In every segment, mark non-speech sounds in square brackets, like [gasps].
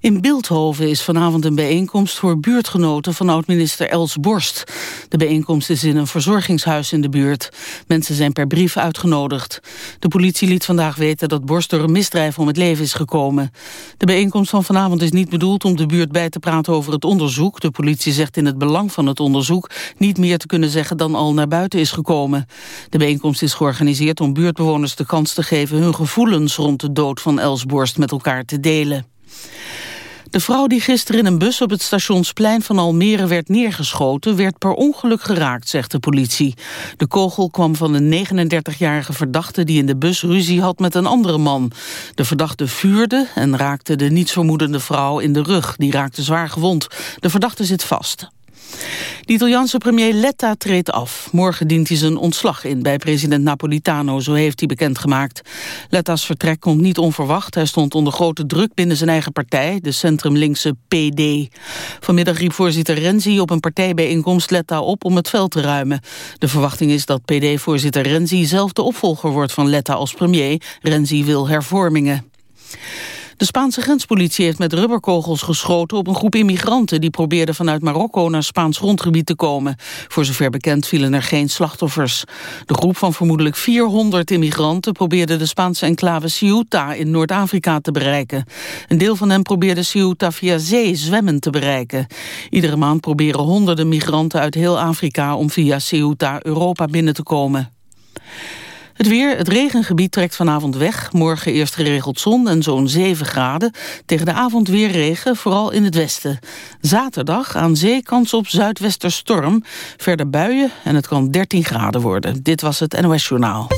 In Beeldhoven is vanavond een bijeenkomst voor buurtgenoten van oud-minister Els Borst. De bijeenkomst is in een verzorgingshuis in de buurt. Mensen zijn per brief uitgenodigd. De politie liet vandaag weten dat Borst door een misdrijf om het leven is gekomen. De bijeenkomst van vanavond is niet bedoeld om de buurt bij te praten over het onderzoek. De politie zegt in het belang van het onderzoek niet meer te kunnen zeggen dan al naar buiten is gekomen. De bijeenkomst is georganiseerd om buurtbewoners de kans te geven hun gevoelens rond de dood van Els Borst met elkaar te delen. De vrouw die gisteren in een bus op het stationsplein van Almere werd neergeschoten... werd per ongeluk geraakt, zegt de politie. De kogel kwam van een 39-jarige verdachte die in de bus ruzie had met een andere man. De verdachte vuurde en raakte de nietsvermoedende vrouw in de rug. Die raakte zwaar gewond. De verdachte zit vast. De Italiaanse premier Letta treedt af. Morgen dient hij zijn ontslag in bij president Napolitano, zo heeft hij bekendgemaakt. Letta's vertrek komt niet onverwacht. Hij stond onder grote druk binnen zijn eigen partij, de centrumlinkse PD. Vanmiddag riep voorzitter Renzi op een partijbijeenkomst Letta op om het veld te ruimen. De verwachting is dat PD-voorzitter Renzi zelf de opvolger wordt van Letta als premier. Renzi wil hervormingen. De Spaanse grenspolitie heeft met rubberkogels geschoten op een groep immigranten die probeerden vanuit Marokko naar Spaans grondgebied te komen. Voor zover bekend vielen er geen slachtoffers. De groep van vermoedelijk 400 immigranten probeerde de Spaanse enclave Ceuta in Noord-Afrika te bereiken. Een deel van hen probeerde Ceuta via zee zwemmen te bereiken. Iedere maand proberen honderden migranten uit heel Afrika om via Ceuta Europa binnen te komen. Het weer, het regengebied trekt vanavond weg. Morgen eerst geregeld zon en zo'n 7 graden. Tegen de avond weer regen, vooral in het westen. Zaterdag aan zee kans op zuidwesterstorm. Verder buien en het kan 13 graden worden. Dit was het NOS Journaal.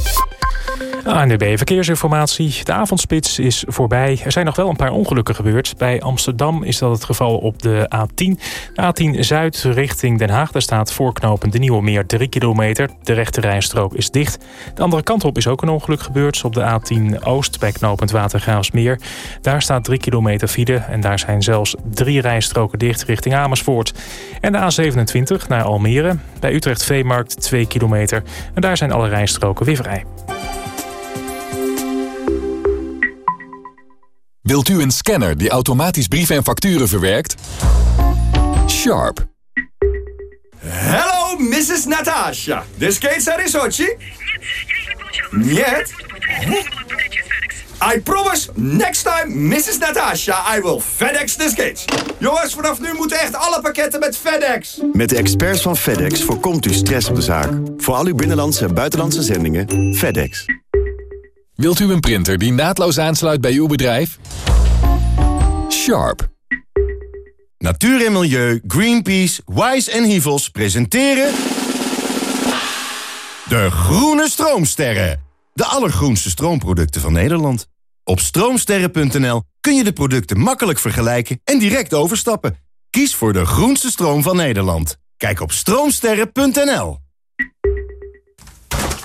ANDB Verkeersinformatie. De avondspits is voorbij. Er zijn nog wel een paar ongelukken gebeurd. Bij Amsterdam is dat het geval op de A10. De A10 Zuid richting Den Haag. Daar staat voorknopend de Nieuwe Meer 3 kilometer. De rechte rijstrook is dicht. De andere kant op is ook een ongeluk gebeurd. Op de A10 Oost bij knooppunt Watergraafsmeer. Daar staat 3 kilometer file. En daar zijn zelfs drie rijstroken dicht richting Amersfoort. En de A27 naar Almere. Bij Utrecht Veemarkt 2 kilometer. En daar zijn alle rijstroken weer vrij. Wilt u een scanner die automatisch brieven en facturen verwerkt? Sharp. Hello, Mrs. Natasha. This case are Sochi? Нет. I promise, next time, Mrs. Natasha, I will FedEx this case. Jongens, vanaf nu moeten echt alle pakketten met FedEx. Met de experts van FedEx voorkomt u stress op de zaak. Voor al uw binnenlandse en buitenlandse zendingen, FedEx. Wilt u een printer die naadloos aansluit bij uw bedrijf? Sharp. Natuur en Milieu, Greenpeace, Wise en Hivels presenteren... De Groene Stroomsterren. De allergroenste stroomproducten van Nederland. Op stroomsterren.nl kun je de producten makkelijk vergelijken en direct overstappen. Kies voor de groenste stroom van Nederland. Kijk op stroomsterren.nl.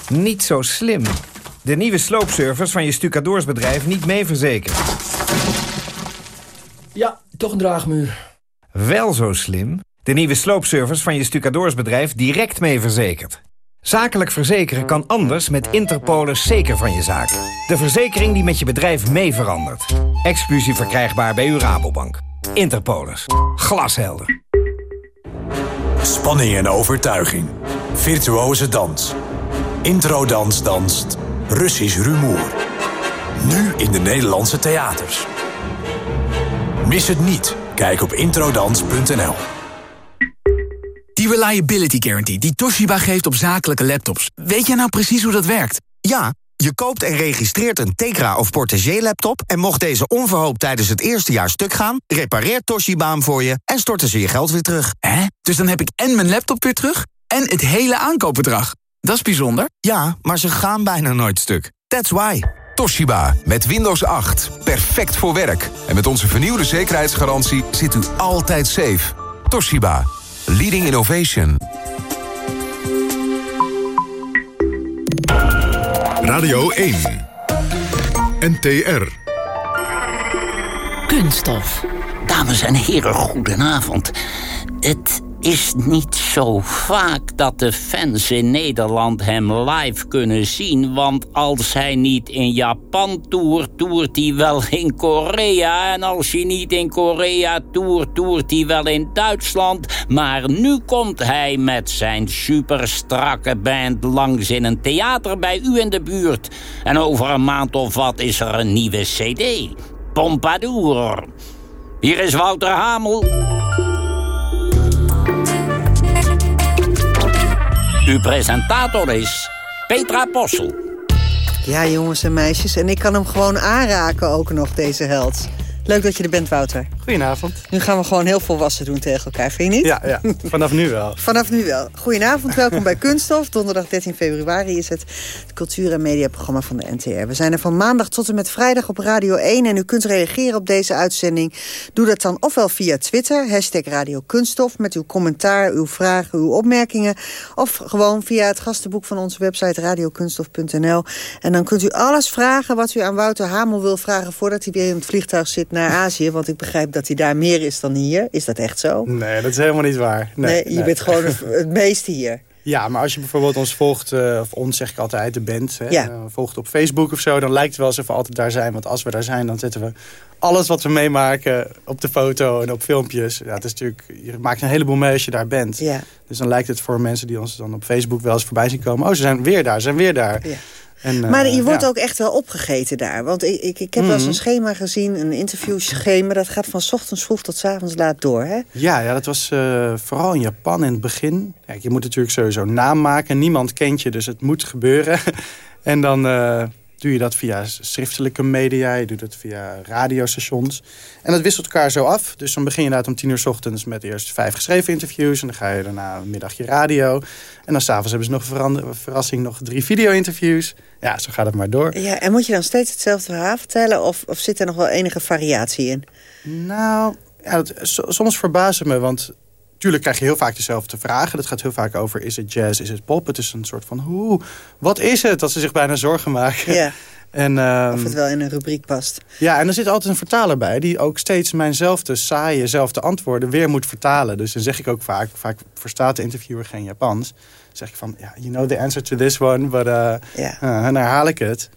Niet zo slim. De nieuwe sloopservice van je stucadoorsbedrijf niet mee verzekerd. Ja, toch een draagmuur. Wel zo slim. De nieuwe sloopservice van je stucadoorsbedrijf direct mee verzekerd. Zakelijk verzekeren kan anders met Interpolis zeker van je zaak. De verzekering die met je bedrijf mee verandert. Exclusief verkrijgbaar bij uw Rabobank. Interpolis. Glashelder. Spanning en overtuiging. Virtuoze dans. Introdans danst. Russisch rumoer. Nu in de Nederlandse theaters. Mis het niet. Kijk op introdans.nl. Die Reliability Guarantee die Toshiba geeft op zakelijke laptops. Weet jij nou precies hoe dat werkt? Ja, je koopt en registreert een Tegra of Portagee laptop... en mocht deze onverhoopt tijdens het eerste jaar stuk gaan... repareert Toshiba hem voor je en storten ze je geld weer terug. Hè? Dus dan heb ik en mijn laptop weer terug en het hele aankoopbedrag. Dat is bijzonder. Ja, maar ze gaan bijna nooit stuk. That's why. Toshiba, met Windows 8. Perfect voor werk. En met onze vernieuwde zekerheidsgarantie zit u altijd safe. Toshiba, leading innovation. Radio 1. NTR. Kunststof. Dames en heren, goedenavond. Het is niet zo vaak dat de fans in Nederland hem live kunnen zien. Want als hij niet in Japan toert, toert hij wel in Korea. En als hij niet in Korea toert, toert hij wel in Duitsland. Maar nu komt hij met zijn superstrakke band langs in een theater bij u in de buurt. En over een maand of wat is er een nieuwe cd. Pompadour. Hier is Wouter Hamel. Uw presentator is Petra Possel. Ja, jongens en meisjes. En ik kan hem gewoon aanraken ook nog, deze held. Leuk dat je er bent, Wouter. Goedenavond. Nu gaan we gewoon heel volwassen doen tegen elkaar, vind je niet? Ja, ja. vanaf nu wel. [laughs] vanaf nu wel. Goedenavond, welkom bij Kunststof. Donderdag 13 februari is het, het cultuur- en mediaprogramma van de NTR. We zijn er van maandag tot en met vrijdag op Radio 1... en u kunt reageren op deze uitzending. Doe dat dan ofwel via Twitter, hashtag Radio Kunststof... met uw commentaar, uw vragen, uw opmerkingen... of gewoon via het gastenboek van onze website radiokunststof.nl. En dan kunt u alles vragen wat u aan Wouter Hamel wil vragen... voordat hij weer in het vliegtuig zit naar Azië. Want ik begrijp dat hij daar meer is dan hier. Is dat echt zo? Nee, dat is helemaal niet waar. Nee, je bent gewoon het, [laughs] meeste hier. Ja, maar als je bijvoorbeeld ons volgt, uh, of ons zeg ik altijd, de band, hè, ja. uh, volgt op Facebook of zo, dan lijkt het wel alsof we altijd daar zijn. Want als we daar zijn, dan zetten we alles wat we meemaken op de foto en op filmpjes. Ja, het is natuurlijk, je maakt een heleboel mee als je daar bent. Ja. Dus dan lijkt het voor mensen die ons dan op Facebook wel eens voorbij zien komen. Oh, ze zijn weer daar, ze zijn weer daar. Ja. En, uh, maar je wordt ja. ook echt wel opgegeten daar. Want ik, ik, ik heb mm. wel eens een schema gezien, een interviewschema. Dat gaat van ochtends vroeg tot avonds laat door, hè? Ja, ja dat was uh, vooral in Japan in het begin. Kijk, je moet natuurlijk sowieso naam maken. Niemand kent je, dus het moet gebeuren. [laughs] en dan uh, doe je dat via schriftelijke media. Je doet het via radiostations. En dat wisselt elkaar zo af. Dus dan begin je inderdaad om tien uur s ochtends met eerst vijf geschreven interviews. En dan ga je daarna een middagje radio. En dan s'avonds hebben ze nog een verrassing, nog drie video-interviews. Ja, zo gaat het maar door. Ja, en moet je dan steeds hetzelfde verhaal vertellen? Of, of zit er nog wel enige variatie in? Nou, ja, dat, soms verbazen me, want... Tuurlijk krijg je heel vaak dezelfde vragen. Dat gaat heel vaak over, is het jazz, is het pop? Het is een soort van, hoe, wat is het? Dat ze zich bijna zorgen maken. Ja. [laughs] En, um, of het wel in een rubriek past. Ja, en er zit altijd een vertaler bij... die ook steeds mijnzelfde saaie, zelfde antwoorden weer moet vertalen. Dus dan zeg ik ook vaak, vaak verstaat de interviewer geen Japans... zeg ik van, ja, you know the answer to this one, but... Uh, uh, en dan herhaal ik het.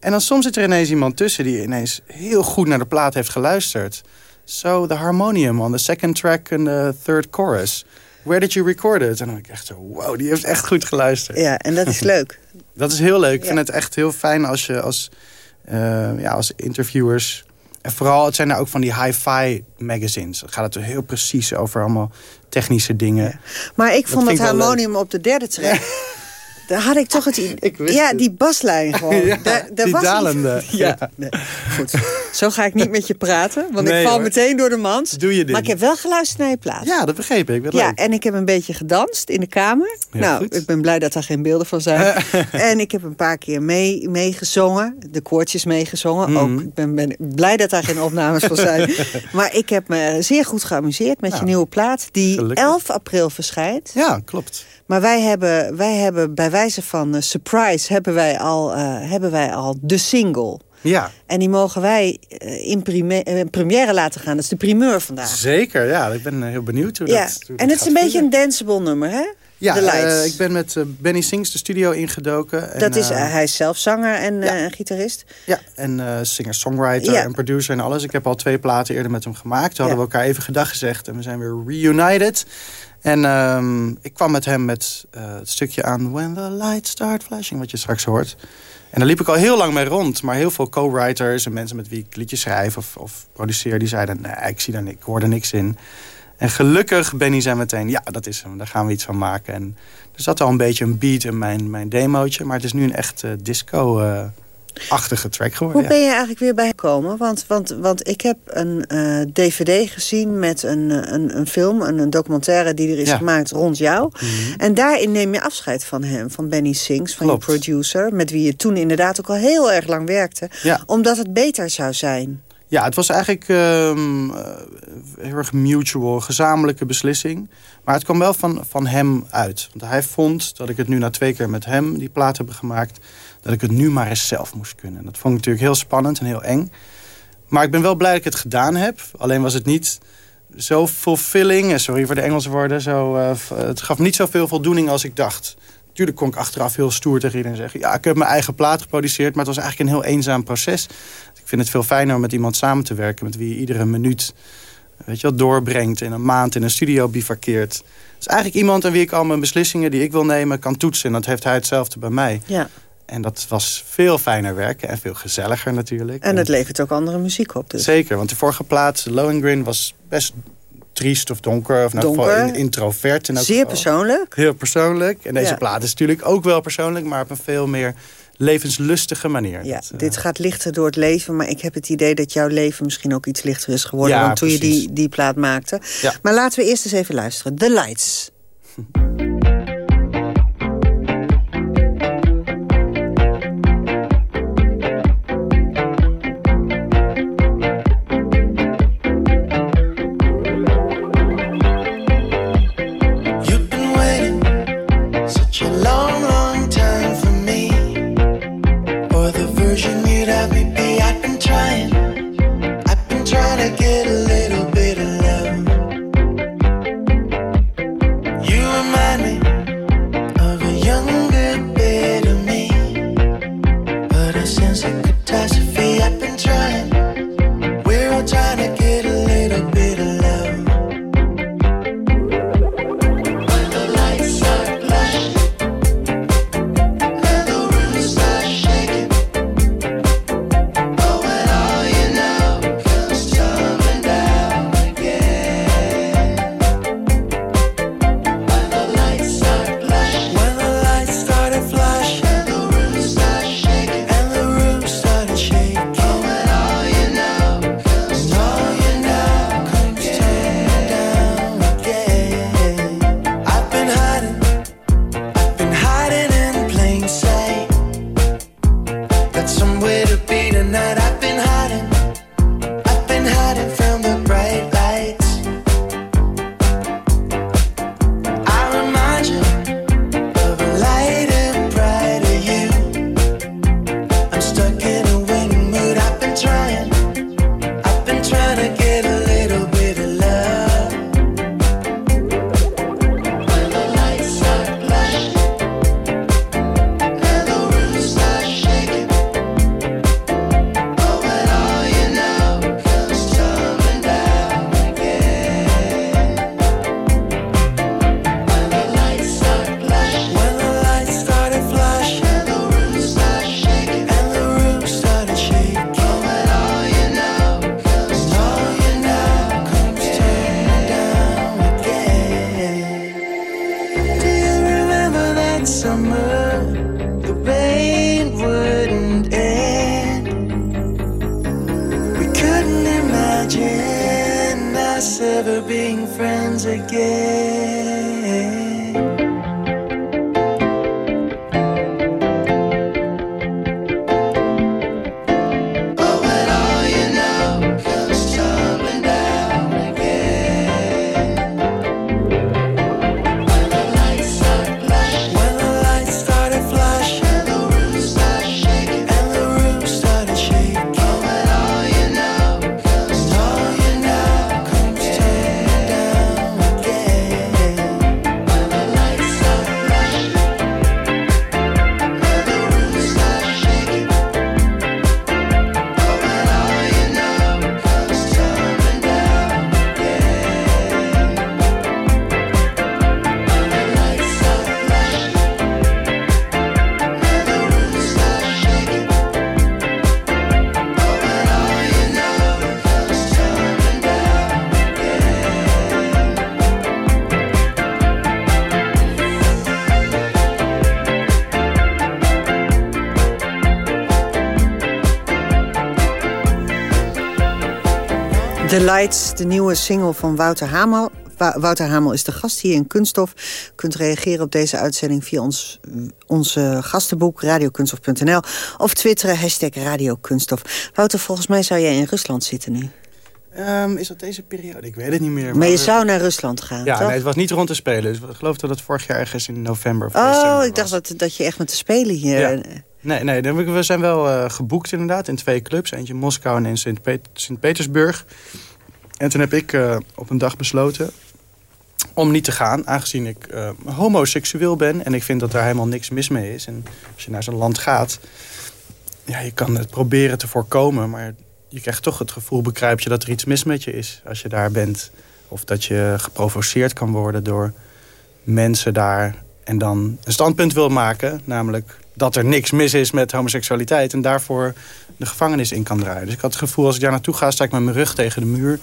En dan soms zit er ineens iemand tussen... die ineens heel goed naar de plaat heeft geluisterd. So, the harmonium on the second track and the third chorus... Where did you record it? En dan denk ik echt zo, wow, die heeft echt goed geluisterd. Ja, en dat is leuk. [laughs] dat is heel leuk. Ik vind het echt heel fijn als je als, uh, ja, als interviewers... En vooral, het zijn er ook van die hi-fi magazines. Dan gaat het heel precies over allemaal technische dingen. Ja. Maar ik vond het harmonium op de derde track... [laughs] Daar had ik toch het idee. Ja, die baslijn [laughs] gewoon. ja, daar, daar die was dalende. [laughs] Iets... Ja, nee. goed. Zo ga ik niet met je praten, want nee, ik val hoor. meteen door de mand. Doe je dit. Maar ik heb wel geluisterd naar je plaat. Ja, dat begreep ik. ja, leuk. en ik heb een beetje gedanst in de kamer. Ja, nou, goed. ik ben blij dat daar geen beelden van zijn. [laughs] en ik heb een paar keer meegezongen. Mee de koortjes meegezongen. Mhm. Ook, ik ben, ben, blij dat daar geen opnames van zijn. maar ik heb me zeer goed geamuseerd met je nieuwe plaat. Die Gelukkig. 11 april verschijnt. Ja, klopt. Maar wij hebben, wij hebben bij wijze van uh, surprise hebben wij, al, uh, hebben wij al de single. Ja, En die mogen wij uh, in in première laten gaan. Dat is de primeur vandaag. zeker. Ja, ik ben eh, heel benieuwd hoe Ja, dat hoe en dat het is een beetje een danceable nummer, hè? Ja, eh, ik ben met eh, Benny Sings de studio ingedoken. En, dat is, eh, uh, hij is zelf zanger en ja. uh, gitarist. Ja, en uh, singer-songwriter Ja. en producer en alles. Ik heb al twee platen eerder met hem gemaakt. Toen hadden Ja. we elkaar even gedag gezegd en we zijn weer reunited. En um, ik kwam met hem met uh, het stukje aan When the lights start flashing, wat je straks hoort. En daar liep ik al heel lang mee rond. Maar heel veel co-writers en mensen met wie ik liedjes schrijf of, of produceer... die zeiden, nee, ik, zie daar niks, ik hoor er niks in. En gelukkig Benny zei meteen, ja, dat is hem. Daar gaan we iets van maken. En er zat al een beetje een beat in mijn, mijn demootje. Maar het is nu een echt disco... Uh, achtige track geworden. Hoe ben je eigenlijk weer bij gekomen? Want, want, want ik heb een uh, dvd gezien met een, een, een film, een, een, documentaire die er is Ja. gemaakt rond jou. Mm -hmm. En daarin neem je afscheid van hem, van Benny Sings, van Klopt. je producer. Met wie je toen inderdaad ook al heel erg lang werkte. Ja. Omdat het beter zou zijn. Ja, het was eigenlijk um, heel erg mutual, gezamenlijke beslissing. Maar het kwam wel van, van hem uit. Want hij vond dat ik het nu na twee keer met hem die plaat heb gemaakt... dat ik het nu maar eens zelf moest kunnen. Dat vond ik natuurlijk heel spannend en heel eng. Maar ik ben wel blij dat ik het gedaan heb. Alleen was het niet zo fulfilling, eh, sorry voor de Engelse woorden, zo, uh, het gaf niet zoveel voldoening als ik dacht. Natuurlijk kon ik achteraf heel stoer tegen iedereen zeggen... ja, ik heb mijn eigen plaat geproduceerd, maar het was eigenlijk een heel eenzaam proces. Ik vind het veel fijner om met iemand samen te werken... met wie je iedere minuut weet je wel, doorbrengt... in een maand in een studio bivakkeert. Het is eigenlijk iemand aan wie ik al mijn beslissingen die ik wil nemen... kan toetsen en dat heeft hij hetzelfde bij mij. Ja. En dat was veel fijner werken en veel gezelliger natuurlijk. En het levert ook andere muziek op dus. Zeker, want de vorige plaat, Lohengrin, was best triest of donker. Of donker. introvert. En Zeer persoonlijk. Heel persoonlijk. En deze plaat is natuurlijk ook wel persoonlijk, maar op een veel meer levenslustige manier. Ja, eh, dit gaat lichter door het leven, maar ik heb het idee dat jouw leven misschien ook iets lichter is geworden ja, dan toen je die, die plaat maakte. Ja. Maar laten we eerst eens even luisteren. The Lights. [laughs] The Lights, de nieuwe single van Wouter Hamel. Wouter Hamel is de gast hier in Kunststof. U kunt reageren op deze uitzending via ons onze gastenboek radiokunststof.nl of twitteren hashtag radiokunststof. Wouter, volgens mij zou jij in Rusland zitten nu. Um, is dat deze periode? Ik weet het niet meer. Maar, je zou naar Rusland gaan, Ja, nee, het was niet rond de Spelen. Dus ik geloof dat het vorig jaar ergens in november of Oh, ik dacht dat, dat je echt met de Spelen hier... Ja. Nee, nee, we zijn wel uh, geboekt inderdaad in twee clubs. Eentje Moskou en in Sint-Petersburg. En toen heb ik uh, op een dag besloten om niet te gaan, aangezien ik uh, homoseksueel ben. En ik vind dat daar helemaal niks mis mee is. En als je naar zo'n land gaat, ja, je kan het proberen te voorkomen. Maar je krijgt toch het gevoel, begrijp je, dat er iets mis met je is als je daar bent. Of dat je geprovoceerd kan worden door mensen daar. En dan een standpunt wil maken, namelijk dat er niks mis is met homoseksualiteit. En daarvoor de gevangenis in kan draaien. Dus ik had het gevoel, als ik daar naartoe ga, sta ik met mijn rug tegen de muur.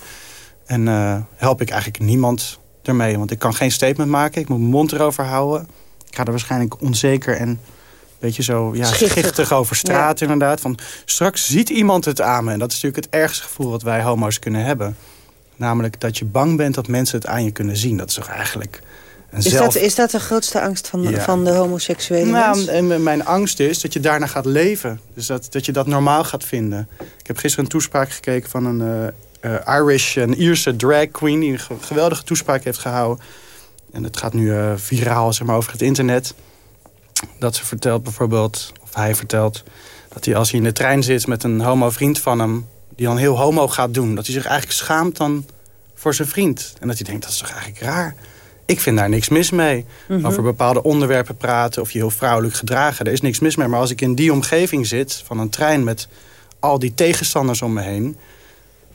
En uh, help ik eigenlijk niemand ermee. Want ik kan geen statement maken. Ik moet mijn mond erover houden. Ik ga er waarschijnlijk onzeker en een beetje zo ja, schichtig, over straat inderdaad. Van, straks ziet iemand het aan me. En dat is natuurlijk het ergste gevoel wat wij homo's kunnen hebben. Namelijk dat je bang bent dat mensen het aan je kunnen zien. Dat is toch eigenlijk... Is, dat, is dat de grootste angst van, van de homoseksuele nou, En mijn angst is dat je daarna gaat leven. Dus dat, dat je dat normaal gaat vinden. Ik heb gisteren een toespraak gekeken van een uh, uh, Irish, een Ierse drag queen... die een geweldige toespraak heeft gehouden. En het gaat nu uh, viraal zeg maar, over het internet. Dat ze vertelt bijvoorbeeld, of hij vertelt... dat hij als hij in de trein zit met een homo vriend van hem... die dan heel homo gaat doen. Dat hij zich eigenlijk schaamt dan voor zijn vriend. En dat hij denkt, dat is toch eigenlijk raar... Ik vind daar niks mis mee. Mhm. Over bepaalde onderwerpen praten of je heel vrouwelijk gedragen. Er is niks mis mee. Maar als ik in die omgeving zit van een trein met al die tegenstanders om me heen...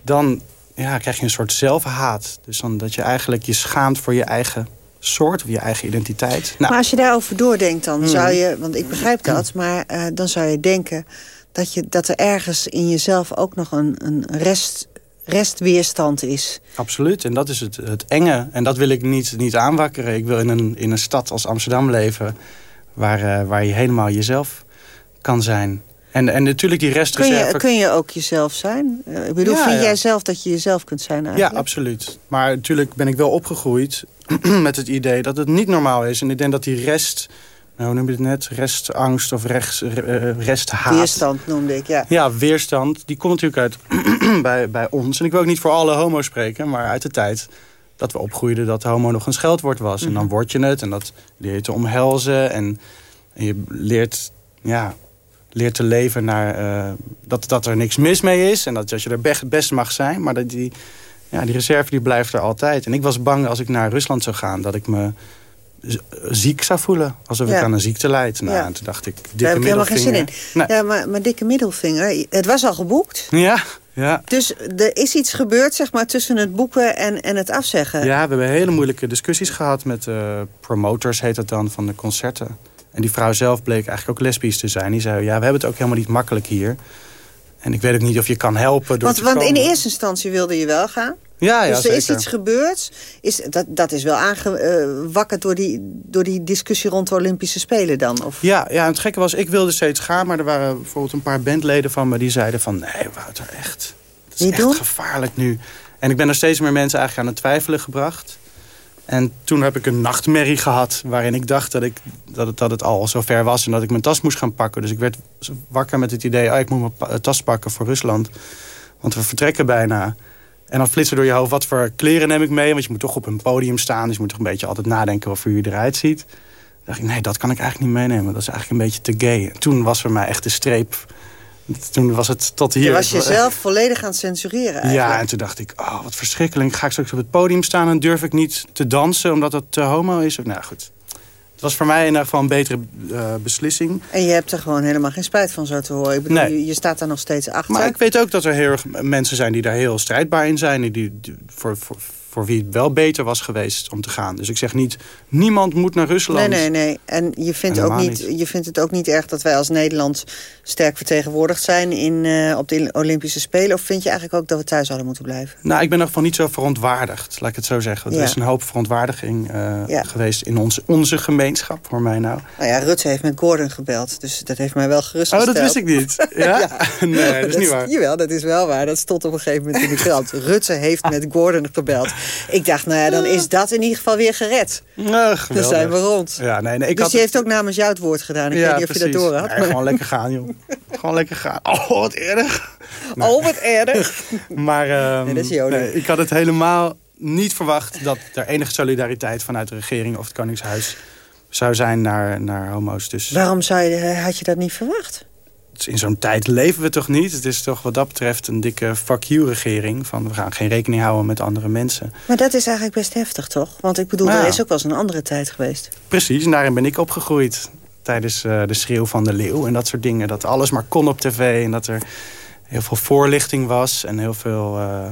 dan ja, krijg je een soort zelfhaat. Dus dan dat je eigenlijk je schaamt voor je eigen soort of je eigen identiteit. Nou. Maar als je daarover doordenkt dan zou mhm. je... want ik begrijp dat, maar uh, dan zou je denken... Dat, je, dat er ergens in jezelf ook nog een, een rest restweerstand is. Absoluut, en dat is het, het enge. En dat wil ik niet, niet aanwakkeren. Ik wil in een, in een stad als Amsterdam leven... waar, uh, waar je helemaal jezelf kan zijn. En, en natuurlijk die restreserve... Kun je, kun je ook jezelf zijn? Uh, ik bedoel, vind jij zelf dat je jezelf kunt zijn eigenlijk? Ja, absoluut. Maar natuurlijk ben ik wel opgegroeid [clears throat] met het idee dat het niet normaal is. En ik denk dat die rest hoe noem je het net? Restangst of rechts, uh, resthaat. Weerstand noemde ik, ja. Ja, weerstand. Die komt natuurlijk uit [clears throat] bij, bij ons. En ik wil ook niet voor alle homo's spreken, maar uit de tijd dat we opgroeiden dat homo nog een scheldwoord was. En dan mhm. word je het en dat leer je te omhelzen. En, en je leert, ja, leert te leven naar uh, dat, dat er niks mis mee is. En dat, dat je er best, best mag zijn. Maar dat die, ja, die reserve die blijft er altijd. En ik was bang als ik naar Rusland zou gaan dat ik me ziek zou voelen. Alsof ik aan een ziekte leid. Nou, en toen dacht ik, dikke Daar heb ik helemaal geen zin in. Ja, maar, maar dikke middelvinger, het was al geboekt. Ja, ja. Dus er is iets gebeurd zeg maar, tussen het boeken en, en het afzeggen. Ja, we hebben hele moeilijke discussies gehad met uh, promotors, heet het dan, van de concerten. En die vrouw zelf bleek eigenlijk ook lesbisch te zijn. Die zei, ja, we hebben het ook helemaal niet makkelijk hier. En ik weet ook niet of je kan helpen. Door want, want in de eerste instantie wilde je wel gaan? Ja, ja, dus er is iets gebeurd. Is, dat, dat is wel aangewakkerd door die, door die discussie rond de Olympische Spelen dan? Of? Ja, ja, het gekke was, ik wilde steeds gaan... maar er waren bijvoorbeeld een paar bandleden van me die zeiden van... nee, Wouter, echt, het is Niet echt doen? gevaarlijk nu. En ik ben er steeds meer mensen eigenlijk aan het twijfelen gebracht. En toen heb ik een nachtmerrie gehad... waarin ik dacht dat, ik, dat, het, dat het al zover was... en dat ik mijn tas moest gaan pakken. Dus ik werd wakker met het idee... Oh, ik moet mijn tas pakken voor Rusland. Want we vertrekken bijna... En dan flitsen door je hoofd, wat voor kleren neem ik mee? Want je moet toch op een podium staan. Dus je moet toch een beetje altijd nadenken over hoe je eruit ziet. Dan dacht ik, nee, dat kan ik eigenlijk niet meenemen. Dat is eigenlijk een beetje te gay. En toen was voor mij echt de streep... Toen was het tot hier. Je was jezelf volledig aan het censureren eigenlijk. Ja, en toen dacht ik, oh, wat verschrikkelijk. Ga ik straks op het podium staan en durf ik niet te dansen... omdat het te homo is? Nou goed, het was voor mij in ieder geval een betere uh, beslissing. En je hebt er gewoon helemaal geen spijt van, zo te horen. Ik bedoel, nee. je, je, staat daar nog steeds achter. Maar ik weet ook dat er heel erg mensen zijn die daar heel strijdbaar in zijn. Die, die, voor, voor, voor wie het wel beter was geweest om te gaan. Dus ik zeg niet, niemand moet naar Rusland. Nee, nee, nee. En je vindt, ook niet, je vindt het ook niet erg dat wij als Nederland sterk vertegenwoordigd zijn in, uh, op de Olympische Spelen? Of vind je eigenlijk ook dat we thuis hadden moeten blijven? Nou, ik ben nog van niet zo verontwaardigd, laat ik het zo zeggen. Er is een hoop verontwaardiging uh, geweest in onze, onze gemeenschap, voor mij nou. Nou ja, Rutte heeft met Gordon gebeld, dus dat heeft mij wel gerustgesteld. Oh, dat wist ik niet. [laughs] Ja? ja. [laughs] Nee, dat is niet waar. Jawel, dat is wel waar. Dat stond op een gegeven moment in de krant. Rutte heeft met Gordon gebeld. Ik dacht, nou ja, dan is dat in ieder geval weer gered. Nou, dan zijn we rond. Ja, nee, nee, ik dus had... je heeft ook namens jou het woord gedaan. Ik ja, weet niet of je dat door had. Nee, gewoon lekker gaan, joh. gewoon lekker gaan. [laughs] Oh, wat erg. Oh, wat erg. [laughs] maar um, nee, nee, ik had het helemaal niet verwacht... dat er enige solidariteit vanuit de regering of het Koningshuis zou zijn naar, naar homo's. Dus... Waarom zou je, had je dat niet verwacht? In zo'n tijd leven we toch niet? Het is toch wat dat betreft een dikke fuck you-regering. Van we gaan geen rekening houden met andere mensen. Maar dat is eigenlijk best heftig, toch? Want ik bedoel, Ja. er is ook wel eens een andere tijd geweest. Precies, en daarin ben ik opgegroeid. Tijdens eh, de schreeuw van de leeuw en dat soort dingen. Dat alles maar kon op tv en dat er heel veel voorlichting was. En heel veel, eh,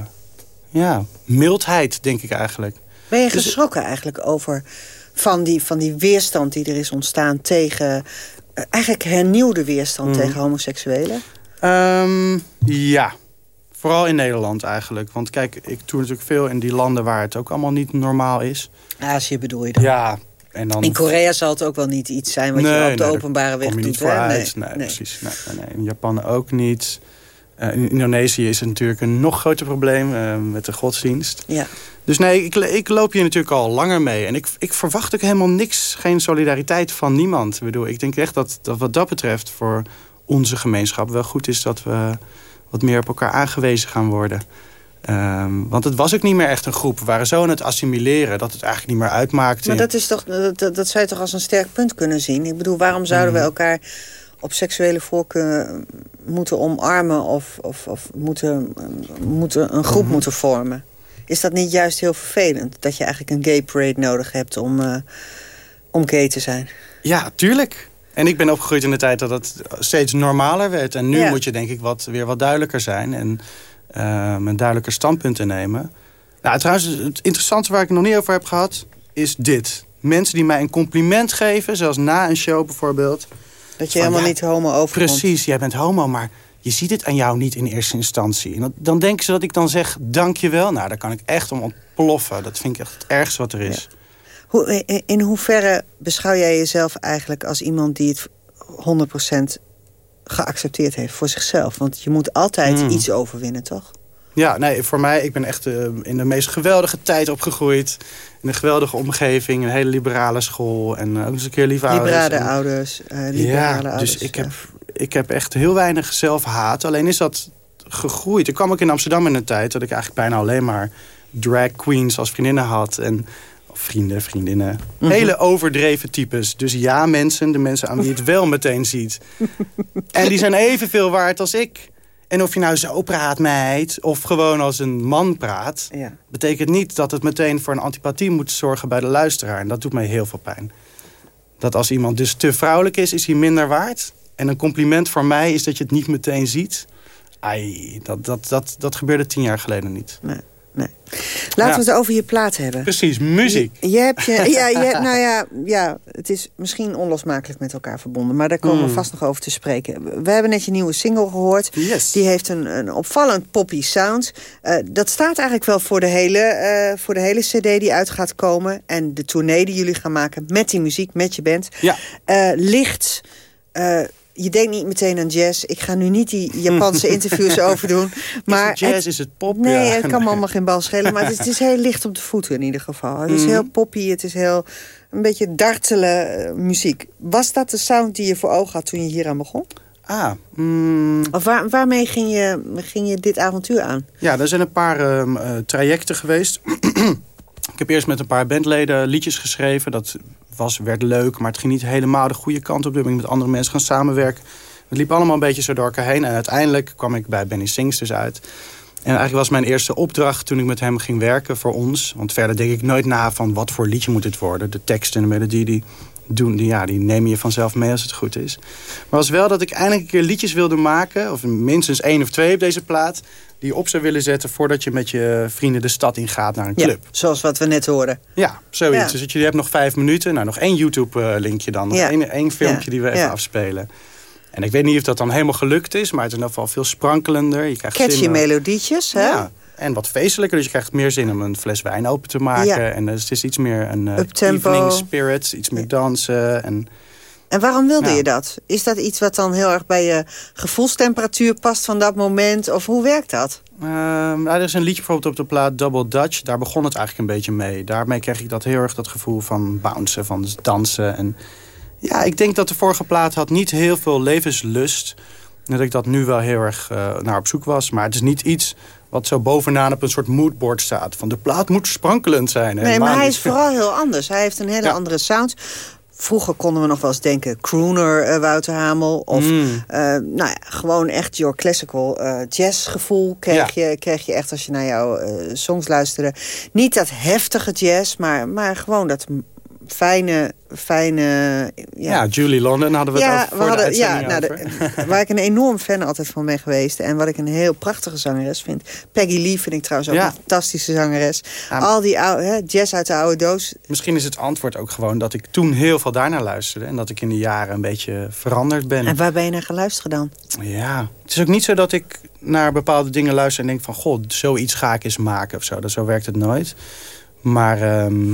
ja, mildheid, denk ik eigenlijk. Ben je Dus- geschrokken eigenlijk over van die, van die weerstand die er is ontstaan tegen... eigenlijk hernieuwde weerstand Mhm. tegen homoseksuelen? Ehm, ja, vooral in Nederland eigenlijk. Want kijk, ik toer natuurlijk veel in die landen waar het ook allemaal niet normaal is. Azië bedoel je dan? Ja, en dan... In Korea zal het ook wel niet iets zijn wat je op de openbare weg doet. niet voor hè? uit. Nee, precies. Nee, nee, nee. In Japan ook niet. Eh, in Indonesië is het natuurlijk een nog groter probleem eh, met de godsdienst. Ja. Dus nee, ik, ik loop hier natuurlijk al langer mee. En ik, ik verwacht ook helemaal niks, geen solidariteit van niemand. Ik bedoel, ik denk echt dat, dat wat dat betreft voor onze gemeenschap wel goed is dat we wat meer op elkaar aangewezen gaan worden. Ehm, want het was ook niet meer echt een groep. We waren zo aan het assimileren dat het eigenlijk niet meer uitmaakte. Maar dat, is toch, dat, dat zou je toch als een sterk punt kunnen zien? Ik bedoel, waarom zouden we elkaar op seksuele voorkeur moeten omarmen... of, of, of moeten, moeten een groep Mhm. moeten vormen? Is dat niet juist heel vervelend? Dat je eigenlijk een gay parade nodig hebt om, eh, om gay te zijn? Ja, tuurlijk. En ik ben opgegroeid in de tijd dat het steeds normaler werd. En nu Ja. moet je denk ik wat, weer wat duidelijker zijn. En een duidelijker standpunt te nemen. Nou, trouwens, het interessante waar ik het nog niet over heb gehad... is dit. Mensen die mij een compliment geven, zoals na een show bijvoorbeeld. Dat je Van, helemaal ja, niet homo overkomt. Precies, jij bent homo, maar je ziet het aan jou niet in eerste instantie. En dat- dan denken ze dat ik dan zeg, dank je wel. Nou, daar kan ik echt om ontploffen. Dat vind ik echt het ergste wat er is. Hoe, in- in hoeverre beschouw jij jezelf eigenlijk als iemand die het 100% geaccepteerd heeft voor zichzelf? Want je moet altijd Mm. iets overwinnen, toch? Ja, nee, voor mij, ik ben echt eh, in de meest geweldige tijd opgegroeid. In een geweldige omgeving, een hele liberale school. En eh, ook eens een keer lieve ouders. Liberale ouders. eh, liberale ja, ouders. dus ik heb, ik heb echt heel weinig zelfhaat. Alleen is dat gegroeid. Ik kwam ook in Amsterdam in een tijd dat ik eigenlijk bijna alleen maar drag queens als vriendinnen had. En vrienden, vriendinnen. Mhm. Hele overdreven types. Dus ja, mensen, de mensen aan wie het wel meteen ziet. [laughs] en die zijn evenveel waard als ik. En of je nou zo praat, meid, of gewoon als een man praat... Ja. betekent niet dat het meteen voor een antipathie moet zorgen bij de luisteraar. En dat doet mij heel veel pijn. Dat als iemand dus te vrouwelijk is, is hij minder waard. En een compliment voor mij is dat je het niet meteen ziet. Ai, dat, dat, dat, dat gebeurde tien jaar geleden niet. Nee, nee. Laten we het over je plaat hebben. Precies, muziek. Je, je hebt je, [laughs] ja, je, hebt- nou ja, ja, het is misschien onlosmakelijk met elkaar verbonden. Maar daar komen we Mm. vast nog over te spreken. We hebben net je nieuwe single gehoord. Die heeft een, een opvallend poppy sound. Eh, dat staat eigenlijk wel voor de, hele, eh, voor de hele cd die uit gaat komen. En de tournee die jullie gaan maken met die muziek, met je band. Ja. Eh, licht... je denkt niet meteen aan jazz. Ik ga nu niet die Japanse [laughs] interviews overdoen. Maar is het jazz, het- is het pop? Nee, Ja. het kan allemaal geen bal schelen. Maar het is, het is heel licht op de voeten in ieder geval. Het is Mhm. heel poppy, het is heel een beetje dartele eh, muziek. Was dat de sound die je voor ogen had toen je hier aan begon? Ah, mm, Of waar, waarmee ging je, ging je dit avontuur aan? ja, er zijn een paar ehm, eh, trajecten geweest. [clears throat] ik heb eerst met een paar bandleden liedjes geschreven. Dat was, werd leuk, maar het ging niet helemaal de goede kant op. Toen ben ik met andere mensen gaan samenwerken. Het liep allemaal een beetje zo door elkaar heen. En uiteindelijk kwam ik bij Benny Sings dus uit. En eigenlijk was mijn eerste opdracht toen ik met hem ging werken voor ons. Want verder denk ik nooit na van wat voor liedje moet het worden. De tekst en de melodie die, doen, die, ja, die neem je vanzelf mee als het goed is. Maar was wel dat ik eindelijk een keer liedjes wilde maken. Of minstens één of twee op deze plaat. Die je op zou willen zetten voordat je met je vrienden de stad ingaat naar een Ja, club. zoals wat we net hoorden. Ja, zoiets. Ja. Dus dat je, hebt nog vijf minuten. Nou, nog één YouTube-linkje dan. Nog Ja. één, één filmpje die we even afspelen. En ik weet niet of dat dan helemaal gelukt is. Maar het is in ieder geval veel sprankelender. Je krijgt Catchy zin om- melodietjes, hè? Ja, en wat feestelijker. Dus je krijgt meer zin om een fles wijn open te maken. Ja. En dus het is iets meer een Uptempo. evening spirit. Iets meer dansen. En En waarom wilde Ja. je dat? Is dat iets wat dan heel erg bij je gevoelstemperatuur past van dat moment? Of hoe werkt dat? Ehm, nou, er is een liedje bijvoorbeeld op de plaat Double Dutch. Daar begon het eigenlijk een beetje mee. Daarmee kreeg ik dat heel erg dat gevoel van bouncen, van dansen. En ja, ik denk dat de vorige plaat had niet heel veel levenslust. En dat ik dat nu wel heel erg eh, naar op zoek was. Maar het is niet iets wat zo bovenaan op een soort moodboard staat. Van de plaat moet sprankelend zijn. Nee, maar hij is vooral heel anders. Hij heeft een hele Ja. andere sound. Vroeger konden we nog wel eens denken crooner uh, Wouter Hamel. Of Mm. eh, nou ja, gewoon echt your classical eh, jazzgevoel kreeg, je, kreeg je echt als je naar jouw eh, songs luisterde. Niet dat heftige jazz, maar, maar gewoon dat fijne, fijne... Ja, Julie London hadden we het over voor de ja, nou, de- [laughs] waar ik een enorm fan altijd van ben geweest. En wat ik een heel prachtige zangeres vind. Peggy Lee vind ik trouwens ook Ja. een fantastische zangeres. Ja. Al die oude, hè, jazz uit de oude doos. Misschien is het antwoord ook gewoon dat ik toen heel veel daarnaar luisterde. En dat ik in de jaren een beetje veranderd ben. En waar ben je naar gaan luisteren dan? Ja, het is ook niet zo dat ik naar bepaalde dingen luister en denk van... goh, zoiets ga ik eens maken of zo. Dat, zo werkt het nooit. Maar ehm,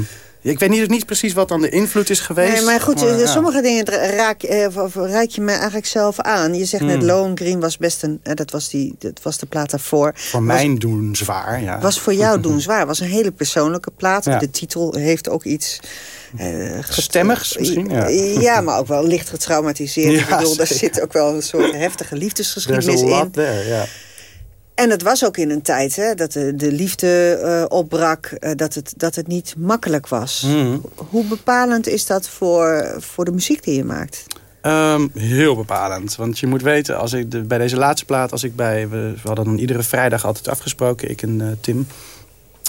ik weet niet, niet precies wat dan de invloed is geweest. Nee, maar goed, Maar, eh, ja. sommige dingen raak, eh, reik je me eigenlijk zelf aan. Je zegt net, Hmm. Lone Green was best een... eh, dat, was die, dat was de plaat daarvoor. Voor mijn doen zwaar, ja. Was voor jou doen [laughs] zwaar. was een hele persoonlijke plaat. Ja. De titel heeft ook iets... Stemmigs misschien, ja. Ja, maar ook wel licht getraumatiseerd. [laughs] ik Ja, bedoel, daar zit ook wel een soort heftige liefdesgeschiedenis in. there, ja. En het was ook in een tijd hè, dat de, de liefde eh, opbrak, eh, dat, het, dat het niet makkelijk was. Mhm. Hoe bepalend is dat voor, voor de muziek die je maakt? Ehm, heel bepalend. Want je moet weten, als ik de, bij deze laatste plaat... Als ik bij, we, we hadden dan iedere vrijdag altijd afgesproken, ik en eh, Tim.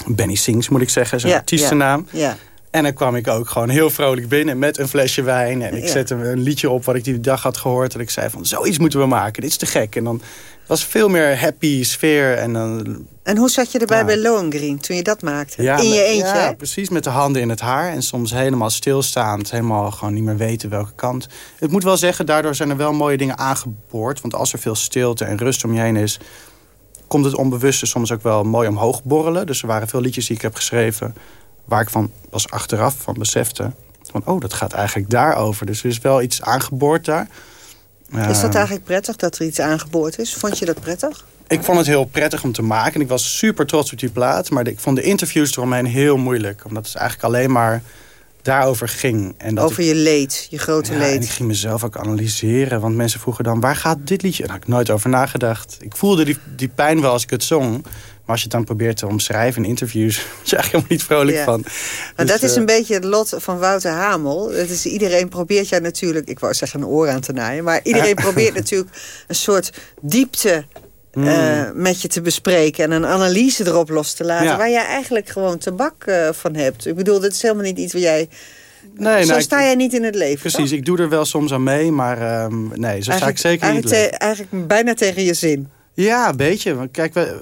Benny Sings, moet ik zeggen, zijn Ja, artiestennaam. Ja. En dan kwam ik ook gewoon heel vrolijk binnen met een flesje wijn. En ik Ja. zette een liedje op wat ik die dag had gehoord. En ik zei van, zoiets moeten we maken. Dit is te gek. En dan was veel meer happy sfeer. En dan En hoe zat je erbij Ja. bij Lohengrin toen je dat maakte? ja, in je eentje? Ja, precies met de handen in het haar. En soms helemaal stilstaand. Helemaal gewoon niet meer weten welke kant. Ik moet wel zeggen, daardoor zijn er wel mooie dingen aangeboord. Want als er veel stilte en rust om je heen is... komt het onbewuste soms ook wel mooi omhoog borrelen. Dus er waren veel liedjes die ik heb geschreven... waar ik van pas achteraf van besefte... van oh, dat gaat eigenlijk daarover. Dus er is wel iets aangeboord daar. Is dat Eh, eigenlijk prettig dat er iets aangeboord is? Vond je dat prettig? ik vond het heel prettig om te maken. En ik was super trots op die plaat. Maar ik vond de interviews eromheen heel moeilijk. Omdat het eigenlijk alleen maar daarover ging. En dat Over ik, je leed, je grote ja, en ik leed. ging mezelf ook analyseren. Want mensen vroegen dan, waar gaat dit liedje? Daar had ik nooit over nagedacht. Ik voelde die, die pijn wel als ik het zong. Maar als je het dan probeert te omschrijven in interviews... [laughs] word je eigenlijk helemaal niet vrolijk Ja. van. Maar Dus, dat is eh, een beetje het lot van Wouter Hamel. Het is, iedereen probeert jou natuurlijk... Ik wou zeggen een oor aan te naaien. Maar iedereen probeert [laughs] natuurlijk een soort diepte... Hmm. eh, met je te bespreken en een analyse erop los te laten... Ja. waar jij eigenlijk gewoon tabak eh, van hebt. Ik bedoel, dat is helemaal niet iets waar jij... Nee, zo nou, ik- sta jij niet in het leven, Precies, toch? ik doe er wel soms aan mee. Maar ehm, nee, zo sta ik zeker niet. eigenlijk, te- eigenlijk bijna tegen je zin. Ja, een beetje. Want Kijk, we,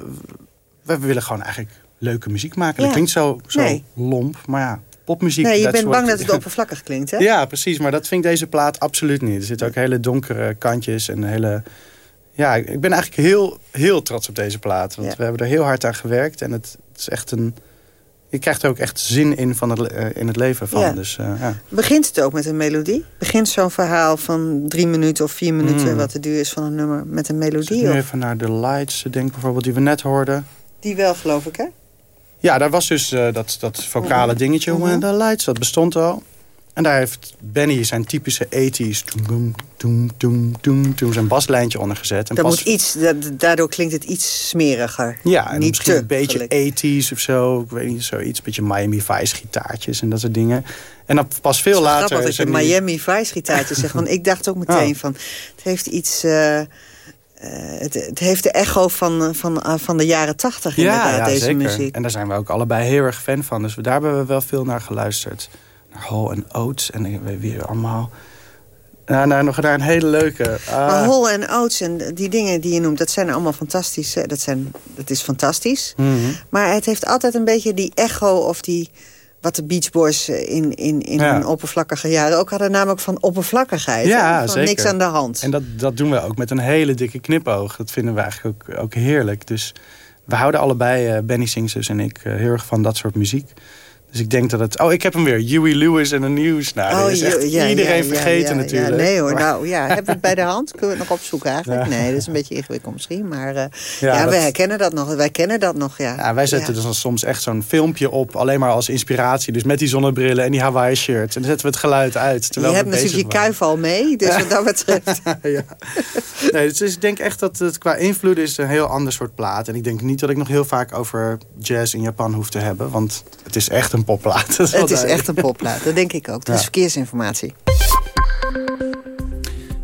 we willen gewoon eigenlijk leuke muziek maken. Ja. Dat klinkt zo, zo Nee. lomp, maar ja, popmuziek. Nee, je bent bang dat het oppervlakkig klinkt, hè? [laughs] Ja, precies. Maar dat vind ik deze plaat absoluut niet. Er zitten ook hele donkere kantjes en hele... Ja, ik ben eigenlijk heel, heel trots op deze plaat. Want Ja. we hebben er heel hard aan gewerkt. En het, het is echt een... Je krijgt er ook echt zin in, van het, eh, in het leven van. Ja. Dus, eh, ja. Begint het ook met een melodie? Begint zo'n verhaal van drie minuten of vier minuten... Mm. wat de duur is van een nummer, met een Ik melodie? nu Of? even naar de lights, te denken bijvoorbeeld, die we net hoorden. Die wel, geloof ik, hè? Ja, daar was dus eh, dat, dat vocale Mhm. dingetje, Mhm. When the Lights, dat bestond al. En daar heeft Benny zijn typische 80s, toem, toem, toem, toem, toem, zijn baslijntje onder gezet. En Dat pas- moet iets, daardoor klinkt het iets smeriger. ja, en niet misschien te een beetje gelijk. 80s of zo, ik weet niet, zoiets. Een beetje Miami Vice gitaartjes en dat soort dingen. En dan pas veel later... Grappig dat je die- Miami Vice gitaartje zegt. Want ik dacht ook [laughs] meteen Oh. van... Het heeft iets... eh, het, het heeft de echo van, van, eh, van de jaren tachtig inderdaad, ja, deze zeker. muziek. En daar zijn we ook allebei heel erg fan van. Dus daar hebben we wel veel naar geluisterd. Naar Hall en Oates en weer allemaal... Ja, nou, nog naar een hele leuke... ah, Maar Hall en Oates en die dingen die je noemt, dat zijn allemaal fantastisch. hè. Dat, zijn, dat is fantastisch. mhm. Maar het heeft altijd een beetje die echo of die... Wat de Beach Boys eh, in, in, in Ja. hun oppervlakkige jaren ook hadden. Namelijk van oppervlakkigheid. Ja, van zeker. niks aan de hand. En dat, dat doen we ook met een hele dikke knipoog. Dat vinden we eigenlijk ook, ook heerlijk. Dus we houden allebei, eh, Benny Singsus en ik, eh, heel erg van dat soort muziek. Dus ik denk dat het... Oh, ik heb hem weer. Huey Lewis en de News. Nou, is echt Oh, ja, iedereen ja, vergeten ja, natuurlijk. Nee hoor, Maar- nou ja, hebben we het bij de hand? Kunnen we het nog opzoeken eigenlijk? Nee, dat is een beetje ingewikkeld misschien. Maar eh, Ja, dat- wij herkennen dat nog. Wij kennen dat nog, ja. Ja, wij zetten dus soms echt zo'n filmpje op, alleen maar als inspiratie. Dus met die zonnebrillen en die Hawaii shirts. En dan zetten we het geluid uit. Je Terwijl hebt we natuurlijk je kuif al mee, dus wat dat betreft. [laughs] ja. Nee, dus ik denk echt dat het qua invloed is een heel ander soort plaat. En ik denk niet dat ik nog heel vaak over jazz in Japan hoef te hebben. Want het is echt een popplaat. [laughs] Het is duidelijk. echt een popplaat, dat denk ik ook. Dat is verkeersinformatie.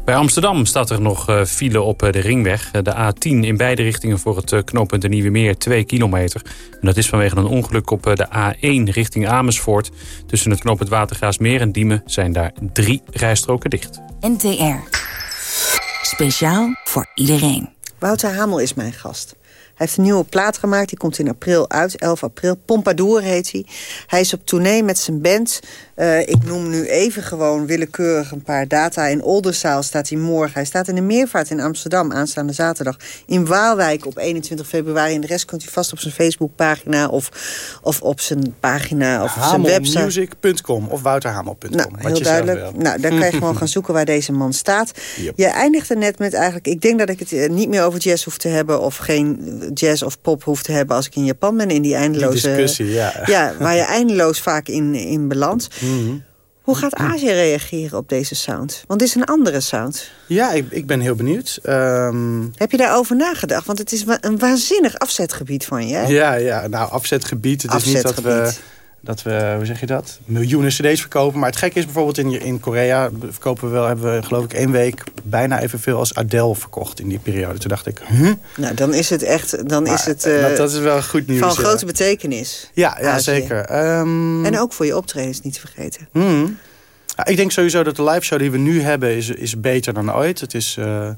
Bij Amsterdam staat er nog eh, file op eh, de ringweg. Eh, De A10 in beide richtingen voor het knooppunt de Nieuwe Meer 2 kilometer. En dat is vanwege een ongeluk op de A1 richting Amersfoort. Tussen het knooppunt Watergraasmeer en Diemen zijn daar drie rijstroken dicht. NTR. Speciaal voor iedereen. Wouter Hamel is mijn gast. Hij heeft een nieuwe plaat gemaakt, die komt in april uit, 11 april. Pompadour heet hij. Hij is op tournee met zijn band. Eh, ik noem nu even gewoon willekeurig een paar data. In Oldenzaal staat hij morgen. Hij staat in de Meervaart in Amsterdam aanstaande zaterdag. In Waalwijk op 21 februari. En de rest kunt u vast op zijn Facebookpagina of, of op zijn pagina of op zijn website. Hamelmusic.com of wouterhamel.com. Nou, heel duidelijk. Nou, daar kan je gewoon [laughs] gaan zoeken waar deze man staat. Yep. Je eindigde net met eigenlijk... Ik denk dat ik het eh, niet meer over jazz hoef te hebben... of geen jazz of pop hoef te hebben als ik in Japan ben. In die eindeloze... Die discussie, ja. Ja, waar je eindeloos vaak in, in belandt. Mhm. Hoe gaat Azië reageren op deze sound? Want dit is een andere sound. Ja, ik, ik ben heel benieuwd. Ehm, Heb je daarover nagedacht? Want het is een waanzinnig afzetgebied van je. hè? ja, ja, nou, afzetgebied. Het is niet dat we. Dat we, hoe zeg je dat, miljoenen cd's verkopen. Maar het gekke is bijvoorbeeld in, in Korea verkopen we wel, hebben we geloof ik één week bijna evenveel als Adele verkocht in die periode. Toen dacht ik, huh? Nou, dan is het echt... Dan Maar, is het, eh, eh, dat, dat is wel goed nieuws. van grote betekenis. Ja, ja Azië. zeker. Ehm, En ook voor je optredens niet te vergeten. Hmm. Ja, ik denk sowieso dat de live show die we nu hebben is, is beter dan ooit. Het is, eh,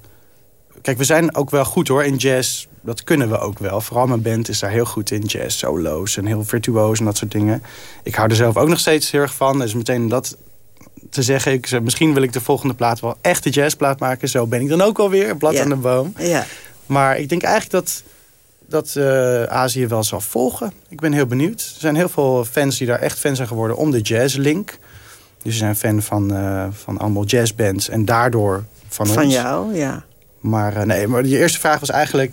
Kijk, we zijn ook wel goed hoor in jazz. Dat kunnen we ook wel. Vooral mijn band is daar heel goed in. Jazz, solo's en heel virtuoos en dat soort dingen. Ik hou er zelf ook nog steeds heel erg van. Dus meteen dat te zeggen. Ik, misschien wil ik de volgende plaat wel echt een jazzplaat maken. Zo ben ik dan ook alweer. Blad Ja. aan de boom. Ja. Maar ik denk eigenlijk dat, dat eh, Azië wel zal volgen. Ik ben heel benieuwd. Er zijn heel veel fans die daar echt fan zijn geworden om de jazzlink. Dus ze zijn fan van, eh, van allemaal jazzbands. En daardoor van, Van ons. jou, ja. Maar eh, nee, maar je eerste vraag was eigenlijk...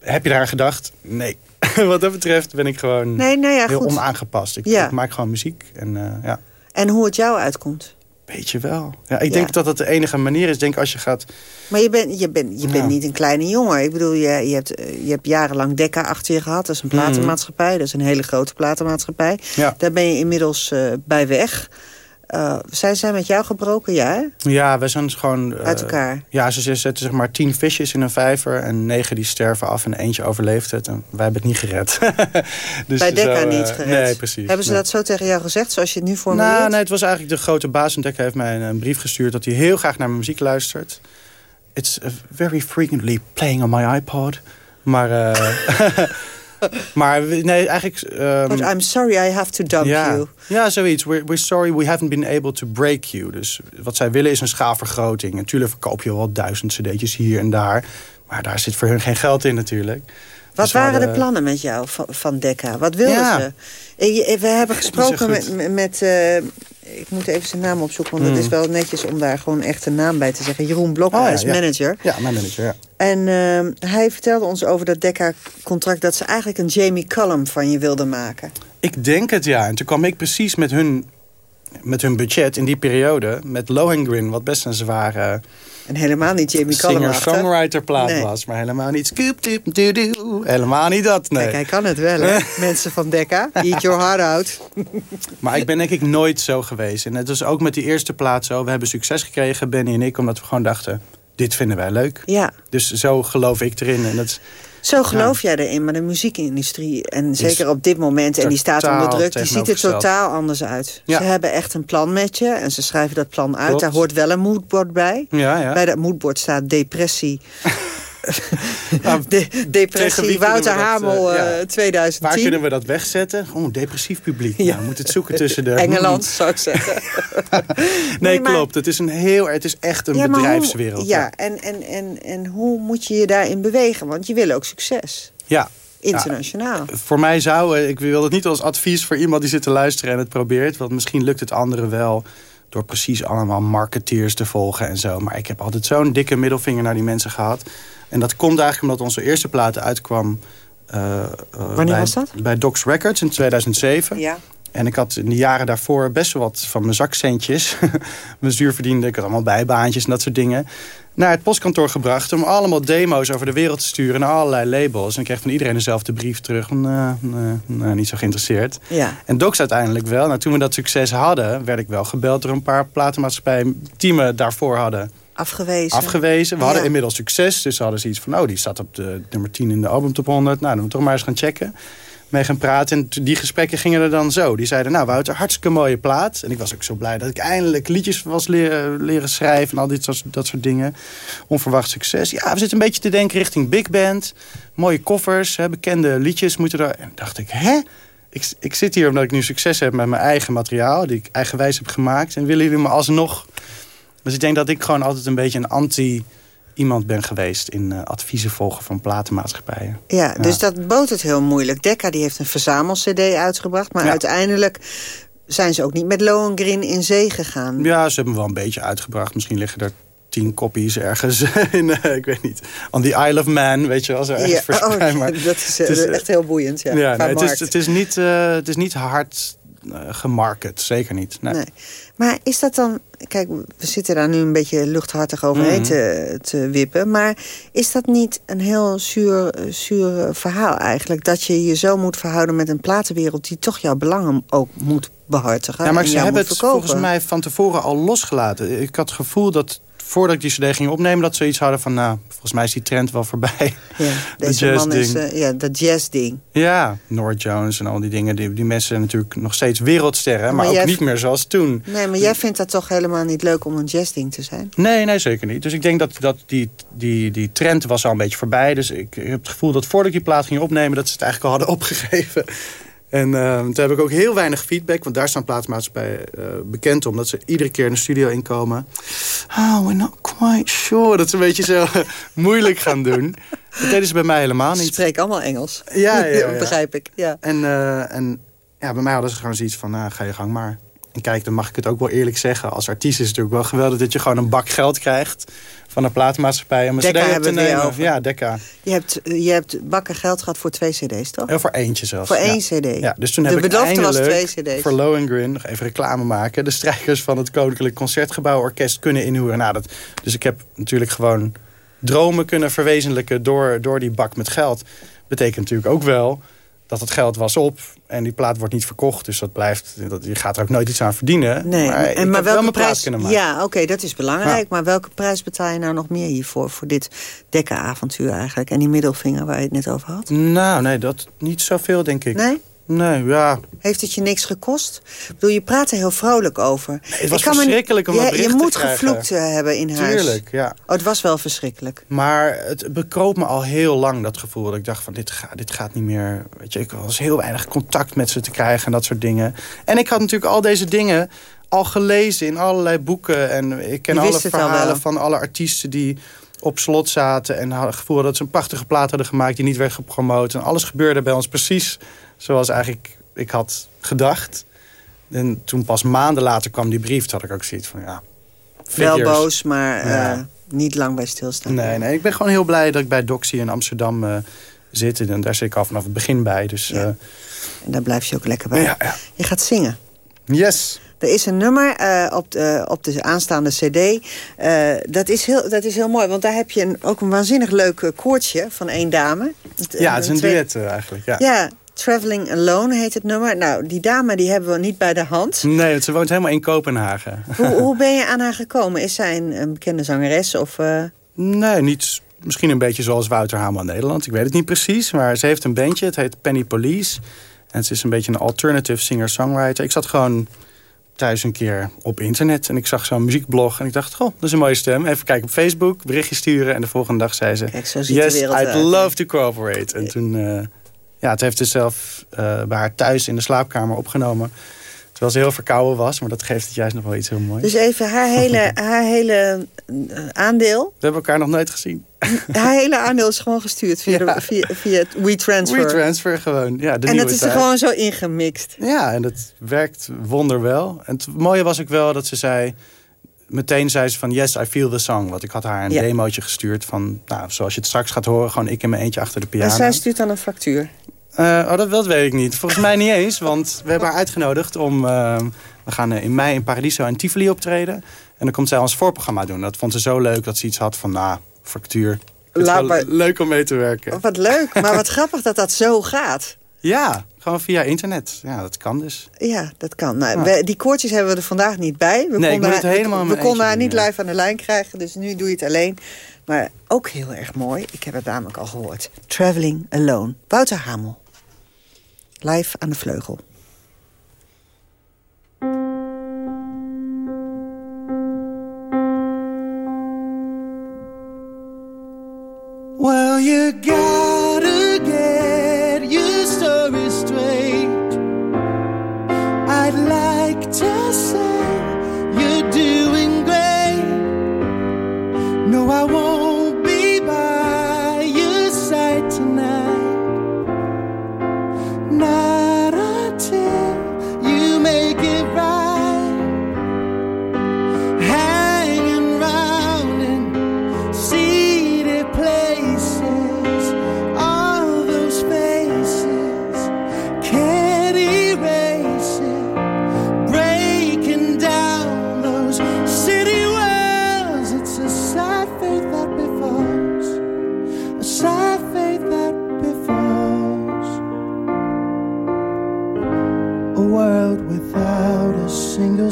Heb je daar aan gedacht? Nee. [laughs] Wat dat betreft ben ik gewoon Nee, nou ja, heel goed. onaangepast. Ik, Ja. ik maak gewoon muziek. En eh, ja, En hoe het jou uitkomt. weet je wel. Ja, ik denk dat dat de enige manier is. Denk als je gaat... Maar je bent, je bent, je bent niet een kleine jongen. Ik bedoel, je, je, hebt, je hebt jarenlang Decca achter je gehad. Dat is een platenmaatschappij. Dat is een hele grote platenmaatschappij. Ja. Daar ben je inmiddels eh, bij weg. Eh, zijn zij met jou gebroken? Ja? Ja, wij zijn dus gewoon... eh, Uit elkaar. Ja, ze zetten zeg maar tien visjes in een vijver. En negen die sterven af en eentje overleeft het. En wij hebben het niet gered. [laughs] dus bij Decca zo, eh, niet gered. Nee, precies. Hebben ze nee. dat zo tegen jou gezegd, zoals je het nu formuleert? Nou, nee, het was eigenlijk de grote baas. En Decca heeft mij een, een brief gestuurd dat hij heel graag naar mijn muziek luistert. It's uh, very frequently playing on my iPod. Maar, [laughs] [laughs] maar nee, eigenlijk... ehm, But I'm sorry I have to dump you. ja, zoiets. We're, we're sorry we haven't been able to break you. Dus wat zij willen is een schaalvergroting. Natuurlijk verkoop je wel duizend cd'tjes hier en daar. Maar daar zit voor hun geen geld in natuurlijk. Wat Dus waren de plannen met jou van, van Decca? Wat wilden Ja. ze? We hebben gesproken met... met eh, ik moet even zijn naam opzoeken, want Mm. het is wel netjes om daar gewoon echt een naam bij te zeggen. Jeroen Blokhuis, Oh ja, manager. Ja, mijn manager, ja. En eh, hij vertelde ons over dat Decca-contract... dat ze eigenlijk een Jamie Cullum van je wilden maken. Ik denk het, ja. En toen kwam ik precies met hun, met hun budget in die periode... met Lohengrin, wat best een zware... En helemaal niet Jamie Cullum achter. singer-songwriter plaat Nee. was. Maar helemaal niet scoop doop doo doo. Helemaal niet dat, nee. Kijk, hij kan het wel, hè? Mensen van Decca. Eat your heart out. [laughs] Maar ik ben denk ik nooit zo geweest. En het was ook met die eerste plaat zo. We hebben succes gekregen, Benny en ik, omdat we gewoon dachten... dit vinden wij leuk. Ja. Dus zo geloof ik erin. En dat is, Zo geloof jij erin, maar de muziekindustrie... en zeker op dit moment, en die staat onder druk... die ziet er totaal anders uit. Ja. Ze hebben echt een plan met je en ze schrijven dat plan uit. Klopt. Daar hoort wel een moodboard bij. ja, ja. Bij dat moodboard staat depressie. [laughs] [laughs] Nou, De, depressie Wouter we dat, Hamel eh, eh, ja. 2010. Waar kunnen we dat wegzetten? Oh, depressief publiek. Ja. we moeten het zoeken tussen de... Engeland, zou ik zeggen. [laughs] Nee, Nee, maar- klopt. Het is, een heel, het is echt een Ja, maar hoe- bedrijfswereld. ja, en, en, en, en hoe moet je je daarin bewegen? Want je wil ook succes. ja. Internationaal. Voor mij zou, eh, ik wil het niet als advies voor iemand die zit te luisteren en het probeert. Want misschien lukt het anderen wel door precies allemaal marketeers te volgen en zo. Maar ik heb altijd zo'n dikke middelvinger naar die mensen gehad. En dat komt eigenlijk omdat onze eerste plaat uitkwam. eh, eh, Wanneer bij, was dat? Bij Docs Records in 2007. Ja. En ik had in de jaren daarvoor best wel wat van mijn zakcentjes. [laughs] mijn zuur verdiende. Ik had allemaal bijbaantjes en dat soort dingen. Naar het postkantoor gebracht om allemaal demo's over de wereld te sturen naar allerlei labels. En ik kreeg van iedereen dezelfde brief terug. Uh, uh, niet zo geïnteresseerd. Ja. En Docs uiteindelijk wel. Nou, toen we dat succes hadden, werd ik wel gebeld door een paar platenmaatschappijen die me daarvoor hadden Afgewezen. Afgewezen. We hadden inmiddels succes. Dus ze hadden ze iets van, oh, die staat op de nummer 10 in de album top 100. Nou, dan moeten we toch maar eens gaan checken mee gaan praten. En die gesprekken gingen er dan zo. Die zeiden, nou Wouter, hartstikke mooie plaat. En ik was ook zo blij dat ik eindelijk liedjes was leren, leren schrijven... en al dit, dat soort dingen. Onverwacht succes. Ja, we zitten een beetje te denken richting big band. Mooie koffers, bekende liedjes moeten er... En dacht ik, hè? Ik, ik zit hier omdat ik nu succes heb met mijn eigen materiaal... die ik eigenwijs heb gemaakt. En willen jullie me alsnog... Dus ik denk dat ik gewoon altijd een beetje een anti iemand ben geweest in uh, adviezen volgen van platenmaatschappijen. Ja, dus dat bood het heel moeilijk. Decca die heeft een verzamel-cd uitgebracht, maar uiteindelijk zijn ze ook niet met Lohengrin in zee gegaan. Ja, ze hebben wel een beetje uitgebracht. Misschien liggen er tien copies ergens [laughs] in, uh, ik weet niet, on the Isle of Man, weet je wel, zo ergens ja, oh, maar [laughs] dat is, het is echt heel boeiend, ja. ja nee, het, is, het, is niet, het is niet hard gemarket, zeker niet. Nee. nee. Maar is dat dan... Kijk, we zitten daar nu een beetje luchthartig overheen mm te, te, wippen. Maar is dat niet een heel zuur, zuur verhaal eigenlijk? Dat je je zo moet verhouden met een platenwereld... die toch jouw belangen ook moet behartigen. Ja, maar ze hebben het volgens mij van tevoren al losgelaten. Ik had het gevoel dat voordat ik die cd ging opnemen... dat ze iets hadden van, nou, volgens mij is die trend wel voorbij. [laughs] Ja, [laughs] deze de man is, uh, ja, dat jazz-ding. Ja, North Jones en al die dingen. Die, die mensen zijn natuurlijk nog steeds wereldsterren. Maar, ook niet meer zoals toen. Nee, maar jij vindt dat toch helemaal niet leuk om een jazz-ding te zijn? Nee, nee, zeker niet. Dus ik denk dat, dat die, die, die trend was al een beetje voorbij. Dus ik, ik heb het gevoel dat voordat ik die plaat ging opnemen... dat ze het eigenlijk al hadden opgegeven. En uh, toen heb ik ook heel weinig feedback. Want daar staan plaatsmaatschappijen uh, bekend om. Dat ze iedere keer in de studio inkomen. Oh, we're not quite sure. Dat ze een beetje zo [laughs] moeilijk gaan doen. Dat deden ze bij mij helemaal niet. Ze spreken allemaal Engels. Ja, ja, ja. [laughs] begrijp ik. Ja. En, uh, en ja, bij mij hadden ze gewoon zoiets van... Nou, ga je gang maar. En kijk, dan mag ik het ook wel eerlijk zeggen. Als artiest is het natuurlijk wel geweldig dat je gewoon een bak geld krijgt van een platenmaatschappij om een cd te nemen. Over. Ja, Decca. Je hebt, je hebt bakken geld gehad voor twee cd's, toch? Ja, voor eentje zelfs. Voor één cd. Ja, dus toen de heb ik eindelijk was twee cd's. voor Lohengrin, nog even reclame maken... de strijkers van het Koninklijk Concertgebouw Orkest kunnen inhuren. Nou, dat, dus ik heb natuurlijk gewoon dromen kunnen verwezenlijken door, door die bak met geld. Betekent natuurlijk ook wel dat het geld was op en die plaat wordt niet verkocht. Dus dat blijft, dat, je gaat er ook nooit iets aan verdienen. Nee, maar en, maar welke prijs kunnen maken. Ja, oké, dat is belangrijk. Maar welke prijs betaal je nou nog meer hiervoor? Voor dit dekkenavontuur eigenlijk. En die middelvinger waar je het net over had? Nou, nee, dat niet zoveel, denk ik. Nee? Nee, ja. Heeft het je niks gekost? Ik bedoel, je praat er heel vrolijk over. Nee, het was verschrikkelijk om dat Je, je moet gevloekt eh, hebben in huis. Tuurlijk, ja. Oh, het was wel verschrikkelijk. Maar het bekroop me al heel lang, dat gevoel. Dat ik dacht van, dit, gaat, dit gaat niet meer... Weet je, ik was heel weinig contact met ze te krijgen en dat soort dingen. En ik had natuurlijk al deze dingen al gelezen in allerlei boeken. En ik ken alle verhalen van alle artiesten die op slot zaten... en hadden het gevoel dat ze een prachtige plaat hadden gemaakt... die niet werd gepromoot. En alles gebeurde bij ons precies zoals eigenlijk ik had gedacht. En toen pas maanden later kwam die brief, toen had ik ook zoiets van ja. Wel boos, maar eh, niet lang bij stilstaan. Nee, nee, ik ben gewoon heel blij dat ik bij Doxy in Amsterdam uh, zit. En daar zit ik al vanaf het begin bij. Dus, ja. Eh, en daar blijf je ook lekker bij. Ja, ja. Je gaat zingen. Yes. Er is een nummer op, de, op de aanstaande cd. dat, is heel, dat is heel mooi, want daar heb je een, ook een waanzinnig leuk koortje van één dame. Ja, het is een duet eigenlijk. Ja. ja, Traveling Alone heet het nummer. Nou, die dame die hebben we niet bij de hand. Nee, ze woont helemaal in Kopenhagen. Hoe, [laughs] hoe ben je aan haar gekomen? Is zij een, bekende zangeres? Of, uh... Nee, niet, misschien een beetje zoals Wouter Hamer Nederland. Ik weet het niet precies, maar ze heeft een bandje. Het heet Penny Police. En ze is een beetje een alternative singer-songwriter. Ik zat gewoon thuis een keer op internet en ik zag zo'n muziekblog en ik dacht, goh, dat is een mooie stem. Even kijken op Facebook, berichtje sturen en de volgende dag zei ze, Kijk, zo yes, I'd uit, love to cooperate. En toen... Uh, ja, het heeft ze zelf uh, bij haar thuis in de slaapkamer opgenomen. Terwijl ze heel verkouden was, maar dat geeft het juist nog wel iets heel moois. Dus even haar hele, [laughs] haar hele uh, aandeel. We hebben elkaar nog nooit gezien. [laughs] Haar hele aandeel is gewoon gestuurd via, ja. via, via het WeTransfer. WeTransfer gewoon, ja. De en dat is er gewoon zo ingemixt. Ja, en dat werkt wonderwel. En het mooie was ook wel dat ze zei... Meteen zei ze van yes, I feel the song. Want ik had haar een ja. demootje gestuurd van... Nou, zoals je het straks gaat horen, gewoon ik in mijn eentje achter de piano. En zij stuurt dan een factuur? Uh, oh, dat, dat weet ik niet. Volgens mij niet eens, want we hebben haar uitgenodigd om... Uh, we gaan in mei in Paradiso en Tivoli optreden. En dan komt zij ons voorprogramma doen. Dat vond ze zo leuk dat ze iets had van, nou, factuur. Laat maar... Leuk om mee te werken. Wat leuk, maar wat [laughs] grappig dat dat zo gaat. Ja, gewoon via internet. Ja, dat kan dus. Ja, dat kan. Nou, we, die koortjes hebben we er vandaag niet bij. We nee, konden haar, helemaal we, we konden haar niet live aan de lijn krijgen, dus nu doe je het alleen. Maar ook heel erg mooi, ik heb het namelijk al gehoord. Traveling Alone, Wouter Hamel. Live aan de vleugel. You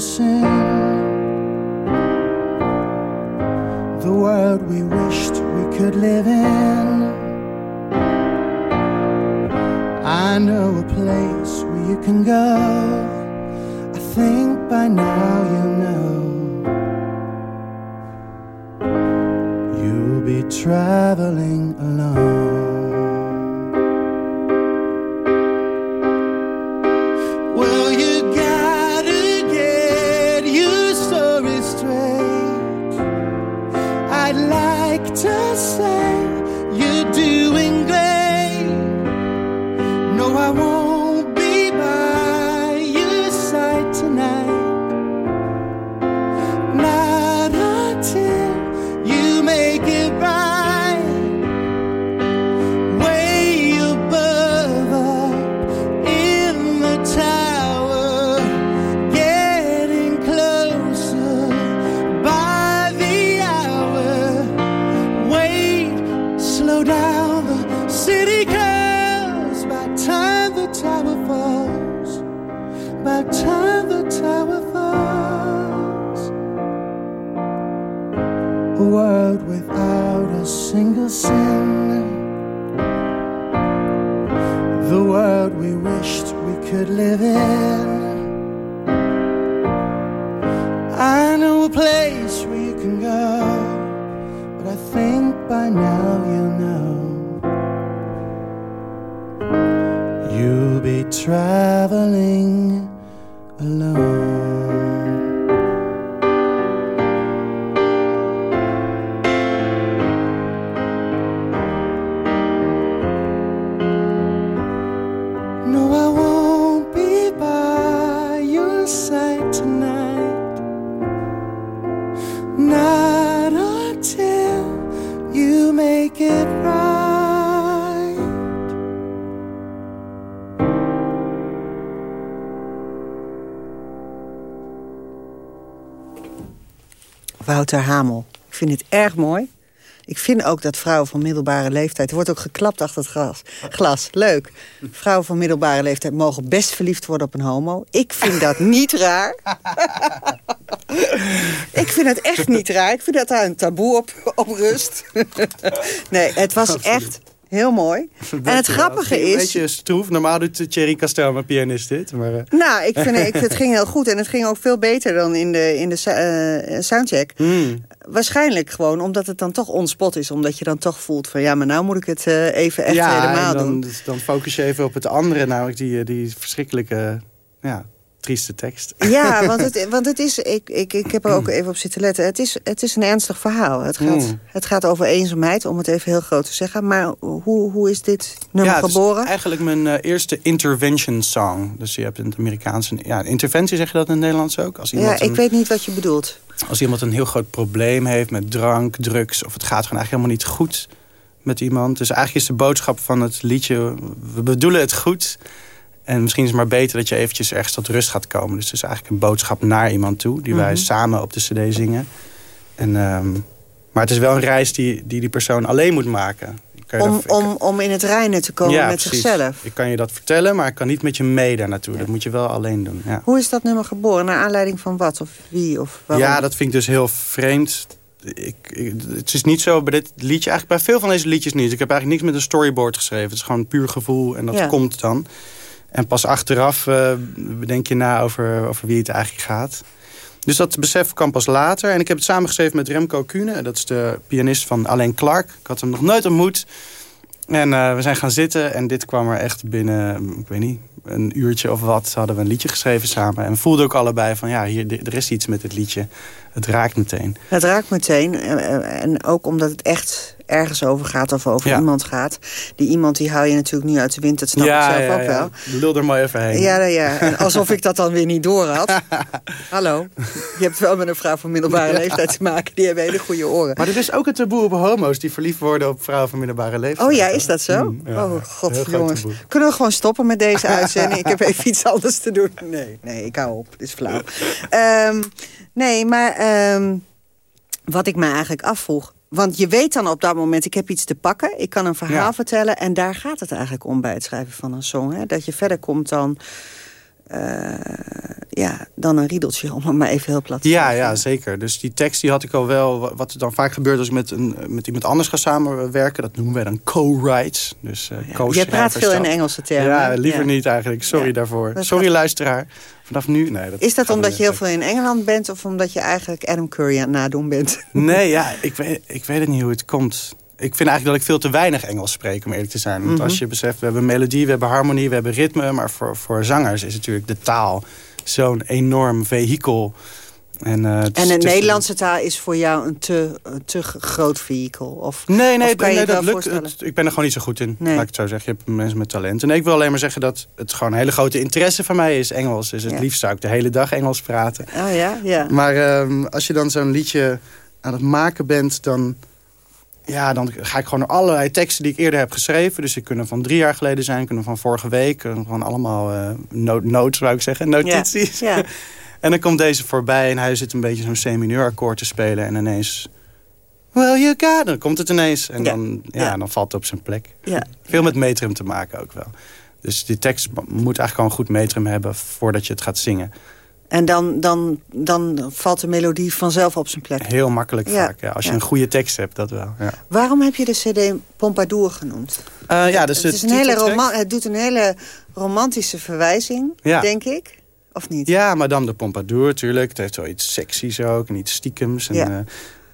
sin. The world we wished we could live in. I know a place where you can go. I think by now you know. You'll be traveling alone. Wouter Hamel. Ik vind het erg mooi. Ik vind ook dat vrouwen van middelbare leeftijd... Er wordt ook geklapt achter het glas. glas. Leuk. Vrouwen van middelbare leeftijd mogen best verliefd worden op een homo. Ik vind dat [laughs] niet raar. ik vind het echt niet raar. Ik vind dat daar een taboe op, op rust. [laughs] nee, het was echt heel mooi. [laughs] En het grappige is... Een beetje stroef. Normaal doet Thierry Castel, mijn pianist, dit. Maar, eh, Nou, ik vind [laughs] ik, het ging heel goed. En het ging ook veel beter dan in de, in de eh, soundcheck. hmm. Waarschijnlijk gewoon omdat het dan toch onspot is. Omdat je dan toch voelt van... ja, maar nou moet ik het eh, even echt helemaal en dan, doen. dus dan focus je even op het andere. Namelijk die, eh, die verschrikkelijke, ja, trieste tekst. Ja, [laughs] want het, want het is... Ik, ik, ik heb er ook even op zitten letten. Het is, het is een ernstig verhaal. Het gaat, Hmm. het gaat over eenzaamheid, om het even heel groot te zeggen. Maar hoe, hoe is dit nummer ja, het is geboren? eigenlijk mijn eh, eerste intervention song. Dus je hebt in het Amerikaanse... Ja, interventie zeg je dat in het Nederlands ook? Als Ja, iemand ik een- weet niet wat je bedoelt. Als iemand een heel groot probleem heeft met drank, drugs... of het gaat gewoon eigenlijk helemaal niet goed met iemand. Dus eigenlijk is de boodschap van het liedje... we bedoelen het goed... En misschien is het maar beter dat je eventjes ergens tot rust gaat komen. Dus het is eigenlijk een boodschap naar iemand toe... die wij Mhm. samen op de cd zingen. En, ehm, maar het is wel een reis die die, die persoon alleen moet maken. Om, dat- om, om in het reinen te komen Ja, met precies. zichzelf. Ik kan je dat vertellen, maar ik kan niet met je mee daar naartoe. Dat moet je wel alleen doen. Ja. Hoe is dat nummer geboren? Naar aanleiding van wat? Of wie? Of waarom? Ja, dat vind ik dus heel vreemd. Ik, ik- het is niet zo bij dit liedje, eigenlijk bij veel van deze liedjes niet. Ik heb eigenlijk niks met een storyboard geschreven. Het is gewoon puur gevoel en dat komt dan. En pas achteraf eh, bedenk je na over, over wie het eigenlijk gaat. Dus dat besef kwam pas later. En ik heb het samengeschreven met Remco Kuhne. Dat is de pianist van Alain Clark. Ik had hem nog nooit ontmoet. En eh, we zijn gaan zitten en dit kwam er echt binnen, ik weet niet, een uurtje of wat... hadden we een liedje geschreven samen. En we voelden ook allebei van, ja, hier, er is iets met dit liedje. Het raakt meteen. Het raakt meteen. eh, En ook omdat het echt ergens over gaat of over Ja. iemand gaat. Die iemand die haal je natuurlijk nu uit de wind. Dat snap ik zelf ook wel. Lul er maar even heen. Ja, ja, ja. En alsof ik dat dan weer niet door had. [laughs] Hallo. Je hebt wel met een vrouw van middelbare leeftijd te maken. Die hebben hele goede oren. Maar er is ook een taboe op homo's die verliefd worden op vrouwen van middelbare leeftijd. Oh ja, is dat zo? Mm, ja. Oh god, jongens. taboe. Kunnen we gewoon stoppen met deze [laughs] uitzending? ik heb even iets anders te doen. Nee, nee, ik hou op. Dit is flauw. Ehm, nee, maar ehm, wat ik me eigenlijk afvroeg... Want je weet dan op dat moment, ik heb iets te pakken. Ik kan een verhaal Ja. vertellen. En daar gaat het eigenlijk om bij het schrijven van een song. Hè? Dat je verder komt dan... eh, ja, dan een riedeltje, om het maar even heel plat te Ja, zeggen. ja, zeker. Dus die tekst die had ik al wel. Wa- Wat er dan vaak gebeurt als ik met, een, met iemand anders ga samenwerken... dat noemen wij dan co-writes. Dus, eh co Jij praat veel in Engelse termen. Ja, liever Ja. niet eigenlijk. Sorry Ja. daarvoor. Sorry luisteraar. Vanaf nu... Nee, dat Is dat omdat je heel veel in Engeland bent... of omdat je eigenlijk Adam Curry aan het nadoen bent? [laughs] Nee, ja, ik weet, ik weet het niet hoe het komt. Ik vind eigenlijk dat ik veel te weinig Engels spreek, om eerlijk te zijn. Want Mhm. als je beseft, we hebben melodie, we hebben harmonie, we hebben ritme... maar voor, voor zangers is natuurlijk de taal zo'n enorm vehikel. En, eh, de is- Nederlandse taal is voor jou een te, een te groot vehikel? Of, Nee, nee, of kan je nee dat lukt. Het- ik ben er gewoon niet zo goed in, Nee. laat ik het zo zeggen. Je hebt mensen met talent. En ik wil alleen maar zeggen dat het gewoon een hele grote interesse van mij is, Engels. Dus het Ja. liefst zou ik de hele dag Engels praten. Oh ja, ja. Maar ehm, als je dan zo'n liedje aan het maken bent, dan, ja, dan ga ik gewoon naar allerlei teksten die ik eerder heb geschreven. Dus die kunnen van drie jaar geleden zijn, kunnen van vorige week. eh, Gewoon allemaal eh no notes, zou ik zeggen, notities. Ja, ja. [laughs] en dan komt deze voorbij en hij zit een beetje zo'n C-mineur akkoord te spelen. En ineens, well you got, dan komt het ineens. En Ja. Dan, ja, dan valt het op zijn plek. Ja. Veel met metrum te maken ook wel. Dus die tekst moet eigenlijk gewoon goed metrum hebben voordat je het gaat zingen. En dan, dan, dan valt de melodie vanzelf op zijn plek. Heel makkelijk Ja. vaak, ja. Als je Ja. een goede tekst hebt, dat wel. Ja, Waarom heb je de cd Pompadour genoemd? Eh, ja dus het, de is een hele het doet een hele romantische verwijzing, denk ik. Of niet? Ja, Madame de Pompadour, natuurlijk. Het heeft wel iets seksies ook en iets stiekems. En, Ja.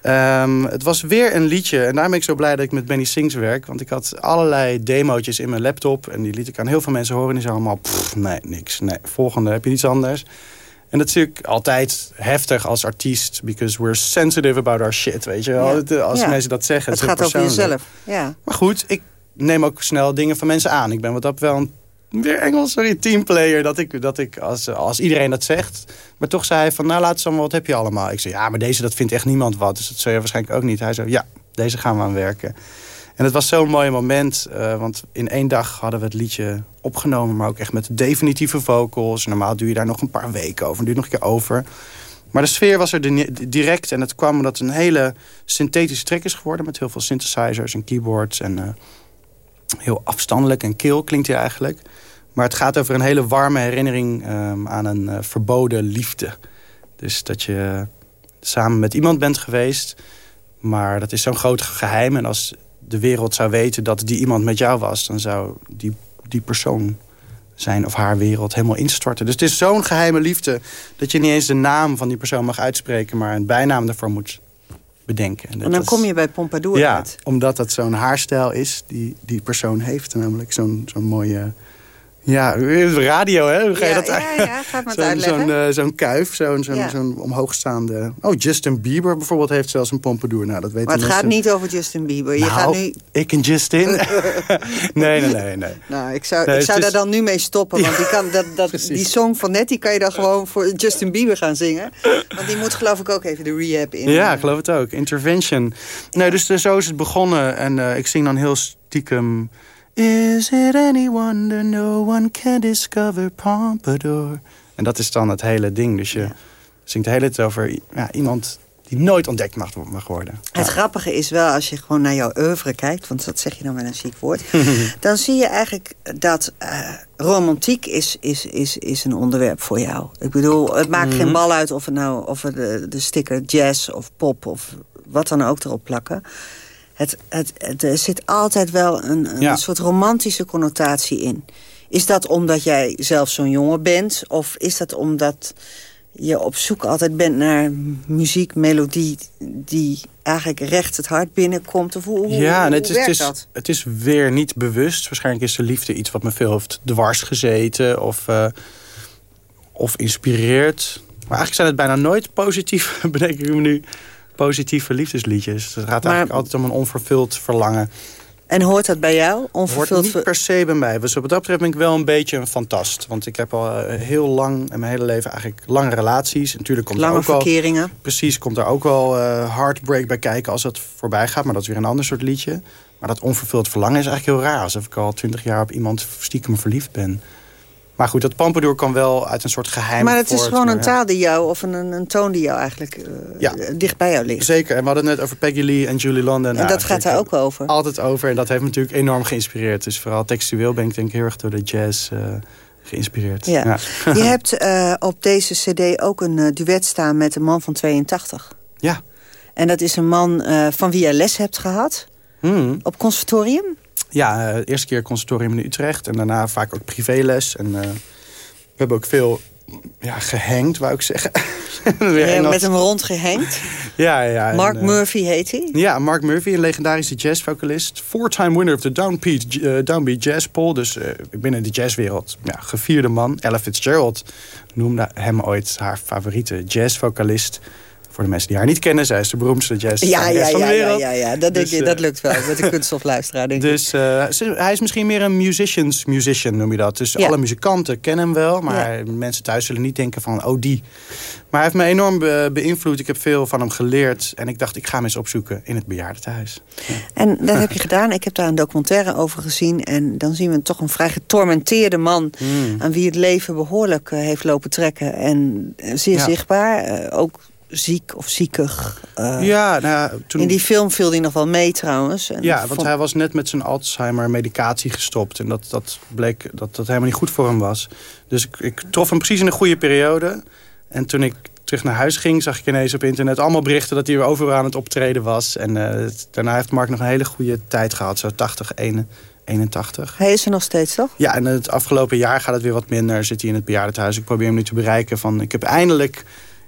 eh, ehm, het was weer een liedje. En daarom ben ik zo blij dat ik met Benny Sings werk. Want ik had allerlei demootjes in mijn laptop. En die liet ik aan heel veel mensen horen. En die zeiden allemaal, "Pff, nee, niks. Nee, volgende, heb je iets anders? En dat is natuurlijk altijd heftig als artiest. Because we're sensitive about our shit, weet je wel. Ja. Als Ja. mensen dat zeggen. Het gaat over jezelf. Ja. Maar goed, ik neem ook snel dingen van mensen aan. Ik ben wat dat wel een weer Engels, sorry, teamplayer. Dat ik, dat ik als, als iedereen dat zegt. Maar toch zei hij van, nou laat eens allemaal, wat heb je allemaal? Ik zei, ja, maar deze, dat vindt echt niemand wat. Dus dat zei je waarschijnlijk ook niet. Hij zei, ja, deze gaan we aan werken. En het was zo'n mooi moment. eh, want in één dag hadden we het liedje opgenomen. Maar ook echt met definitieve vocals. Normaal duur je daar nog een paar weken over. Duurt nog een keer over. Maar de sfeer was er di- direct. En het kwam omdat het een hele synthetische track is geworden. Met heel veel synthesizers en keyboards. En eh, heel afstandelijk en kil klinkt hij eigenlijk. Maar het gaat over een hele warme herinnering ehm, aan een eh, verboden liefde. Dus dat je samen met iemand bent geweest. Maar dat is zo'n groot geheim. En als de wereld zou weten dat die iemand met jou was... dan zou die, die persoon zijn of haar wereld helemaal instorten. Dus het is zo'n geheime liefde... dat je niet eens de naam van die persoon mag uitspreken... maar een bijnaam ervoor moet bedenken. En dan kom je bij Pompadour ja, uit. omdat dat zo'n haarstijl is die die persoon heeft. Namelijk zo'n zo'n mooie Ja, radio, hè? Hoe ga je Ja, dat ja, ja, ga het maar Zo'n uitleggen. zo'n, eh, zo'n kuif, zo'n zo'n Ja. omhoogstaande... Oh, Justin Bieber bijvoorbeeld heeft zelfs een pompadour. Nou, dat weten Maar het gaat niet over Justin Bieber. Je Nou, gaat nu... ik en Justin? [laughs] nee, nee, nee, nee. Nou, ik zou, Nee, ik zou is- daar dan nu mee stoppen. Want die, kan, [laughs] dat, dat, die song van net, die kan je dan gewoon voor Justin Bieber gaan zingen. Want die moet geloof ik ook even de rehab in. Ja, ik geloof het ook. Intervention. Nee, dus eh, zo is het begonnen. En eh, ik zing dan heel stiekem... Is it any wonder no one can discover Pompadour? En dat is dan het hele ding. Dus je zingt de hele tijd over ja, iemand die nooit ontdekt mag, mag worden. Het grappige is wel, als je gewoon naar jouw oeuvre kijkt... want dat zeg je dan met een ziek woord... [laughs] dan zie je eigenlijk dat eh, romantiek is, is, is, is een onderwerp voor jou. Ik bedoel, het maakt geen Mhm. bal uit of, het nou, of we de, de sticker jazz of pop... of wat dan ook erop plakken. Het, het, het- er zit altijd wel een, een Ja. soort romantische connotatie in. Is dat omdat jij zelf zo'n jongen bent? Of is dat omdat je op zoek altijd bent naar muziek, melodie... die eigenlijk recht het hart binnenkomt? Of hoe, hoe, ja, en hoe het is, het, is, dat? het is weer niet bewust. Waarschijnlijk is de liefde iets wat me veel heeft dwars gezeten. Of, eh, of inspireert. Maar eigenlijk zijn het bijna nooit positief, [laughs] bedenk ik me nu... positieve liefdesliedjes. Het gaat eigenlijk altijd om een onvervuld verlangen. En hoort dat bij jou? Hoort Onvervuld niet per se bij mij. Dus wat dat betreft ben ik wel een beetje een fantast. Want ik heb al eh, heel lang in mijn hele leven eigenlijk lange relaties. Natuurlijk komt Lange er ook verkeringen. Precies, komt er ook wel eh heartbreak bij kijken als het voorbij gaat. Maar dat is weer een ander soort liedje. Maar dat onvervuld verlangen is eigenlijk heel raar. Alsof ik al twintig jaar op iemand stiekem verliefd ben. Maar goed, dat Pompadour kan wel uit een soort geheim Maar het is gewoon maar een taal die jou... of een, een toon die jou eigenlijk Ja. dicht bij jou ligt. Zeker, en we hadden het net over Peggy Lee en Julie London. En Nou, dat gaat daar ook over. Altijd over. En dat heeft me natuurlijk enorm geïnspireerd. Dus vooral textueel ben ik denk ik heel erg door de jazz eh, geïnspireerd. Ja. Je [laughs] hebt eh, op deze cd ook een duet staan met een man van 82. Ja. En dat is een man van wie je les hebt gehad. Hmm. Op conservatorium? Ja, eh, eerste keer conservatorium in Utrecht. En daarna vaak ook privéles. En eh, we hebben ook veel ja, gehengd, wou ik zeggen. [laughs] Met hem rondgehengd. [laughs] Ja, ja. en, Mark eh, Murphy heet hij. Ja, Mark Murphy, een legendarische jazzvocalist. Four-time winner of de Downbeat, Downbeat Jazz Poll. Dus eh, binnen de jazzwereld, ja, gevierde man. Ella Fitzgerald noemde hem ooit haar favoriete jazzvocalist. Voor de mensen die haar niet kennen, zij is de beroemdste Ja, ja, van de ja, ja, wereld. ja, ja. Dat, denk Dus, je, eh, dat lukt wel met de kunststofluisteraar, denk ik. Dus eh, ze- hij is misschien meer een musicians musician, noem je dat. Dus alle muzikanten kennen hem wel, maar mensen thuis zullen niet denken van, oh die. Maar hij heeft me enorm be- beïnvloed. Ik heb veel van hem geleerd en ik dacht, ik ga hem eens opzoeken in het bejaardentehuis. En dat heb je gedaan. Ik heb daar een documentaire over gezien. En dan zien we toch een vrij getormenteerde man... Hmm. aan wie het leven behoorlijk eh, heeft lopen trekken. En eh, zeer zichtbaar. eh, ook ziek of ziekig. eh. ja, nou, toen... In die film viel hij nog wel mee trouwens. En Ja, vond- want hij was net met zijn Alzheimer-medicatie gestopt. En dat, dat bleek dat dat helemaal niet goed voor hem was. Dus ik, ik trof hem precies in een goede periode. En toen ik terug naar huis ging, zag ik ineens op internet allemaal berichten... dat hij weer overal aan het optreden was. En eh, daarna heeft Mark nog een hele goede tijd gehad. Zo 80, 81. Hij is er nog steeds, toch? Ja, en het afgelopen jaar gaat het weer wat minder. Zit hij in het bejaardentehuis. Ik probeer hem nu te bereiken. Van, ik heb eindelijk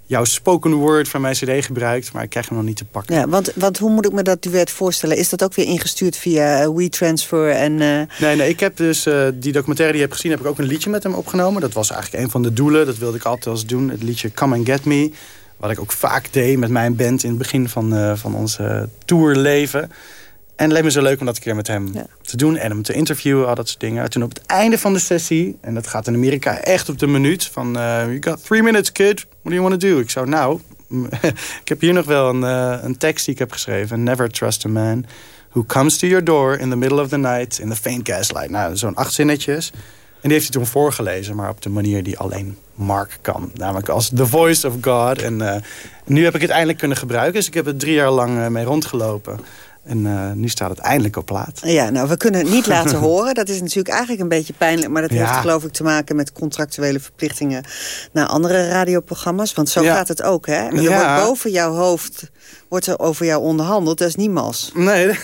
jouw spoken word van mijn cd gebruikt... maar ik krijg hem nog niet te pakken. Ja, want, want hoe moet ik me dat duet voorstellen? Is dat ook weer ingestuurd via eh, WeTransfer en... eh, Nee, nee, ik heb dus eh, die documentaire die je hebt gezien... heb ik ook een liedje met hem opgenomen. Dat was eigenlijk een van de doelen. Dat wilde ik altijd eens doen. Het liedje Come and Get Me. Wat ik ook vaak deed met mijn band in het begin van, eh, van onze tourleven. En het leek me zo leuk om dat een keer met hem te doen. En hem te interviewen, al dat soort dingen. En toen op het einde van de sessie... en dat gaat in Amerika echt op de minuut... van, eh, you got three minutes, kid. What do you want to do? Ik zou, nou... [laughs] ik heb hier nog wel een, eh, een tekst die ik heb geschreven. Never trust a man who comes to your door in the middle of the night... in the faint gaslight. Nou, zo'n acht zinnetjes. En die heeft hij toen voorgelezen, maar op de manier die alleen Mark kan. Namelijk als the voice of God. En eh, nu heb ik het eindelijk kunnen gebruiken. Dus ik heb het drie jaar lang mee rondgelopen. En eh, nu staat het eindelijk op plaat. Ja, nou, we kunnen het niet [laughs] laten horen. Dat is natuurlijk eigenlijk een beetje pijnlijk. Maar dat Ja. heeft geloof ik te maken met contractuele verplichtingen... naar andere radioprogramma's. Want zo Ja. gaat het ook, hè? Er Ja. wordt boven jouw hoofd wordt er over jou onderhandeld. Dat is niet mals. Nee.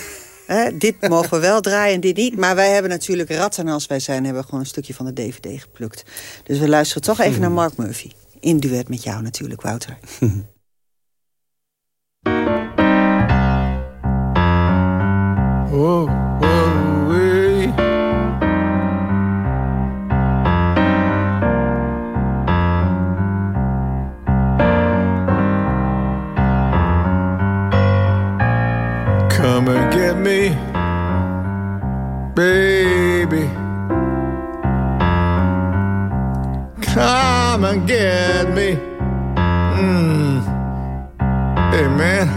Hè, dit mogen we wel draaien en dit niet. Maar wij hebben natuurlijk ratten als wij zijn... hebben we gewoon een stukje van de DVD geplukt. Dus we luisteren toch even naar Mark Murphy. In duet met jou natuurlijk, Wouter. [laughs] oh, oh, away. Come and get me, baby. Come and get me. Mm. Hey, man.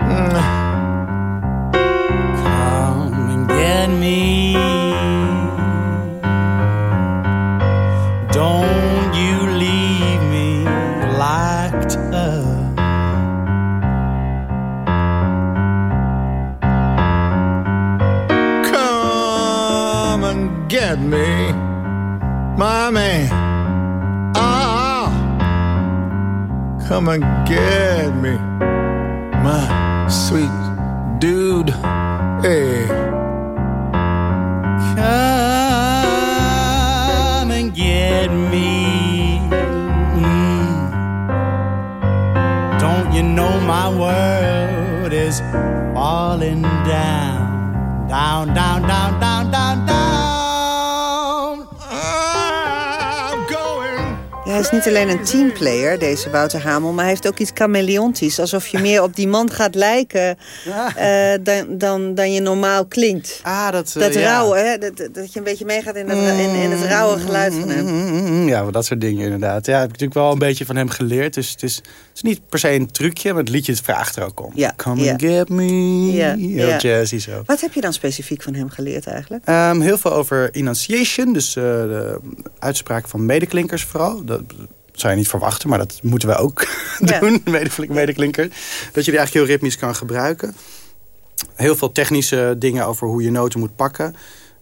Mm. Me. Don't you leave me locked up. Come and get me, my man. Ah, come and get me, my sweet dude. Hey. Falling down, down, down, is niet alleen een teamplayer, deze Wouter Hamel... maar hij heeft ook iets chameleontisch. Alsof je meer op die man gaat lijken [laughs] eh, dan, dan, dan je normaal klinkt. Ah, dat, eh, dat ja. rauwe, hè? Dat, dat- je een beetje meegaat in, dat, in, in het rauwe geluid van hem. Mm, Ja, dat soort dingen inderdaad. Ja, heb ik natuurlijk wel een beetje van hem geleerd. Dus het is, het is niet per se een trucje, maar het liedje vraagt er ook om. Ja, Come ja. and get me. Ja, Heel ja. jazzy zo. Wat heb je dan specifiek van hem geleerd eigenlijk? Ehm, heel veel over enunciation, dus eh, de uitspraak van medeklinkers vooral. Dat zou je niet verwachten, maar dat moeten we ook [laughs] doen, medekl- medeklinker. Dat je die eigenlijk heel ritmisch kan gebruiken. Heel veel technische dingen over hoe je noten moet pakken.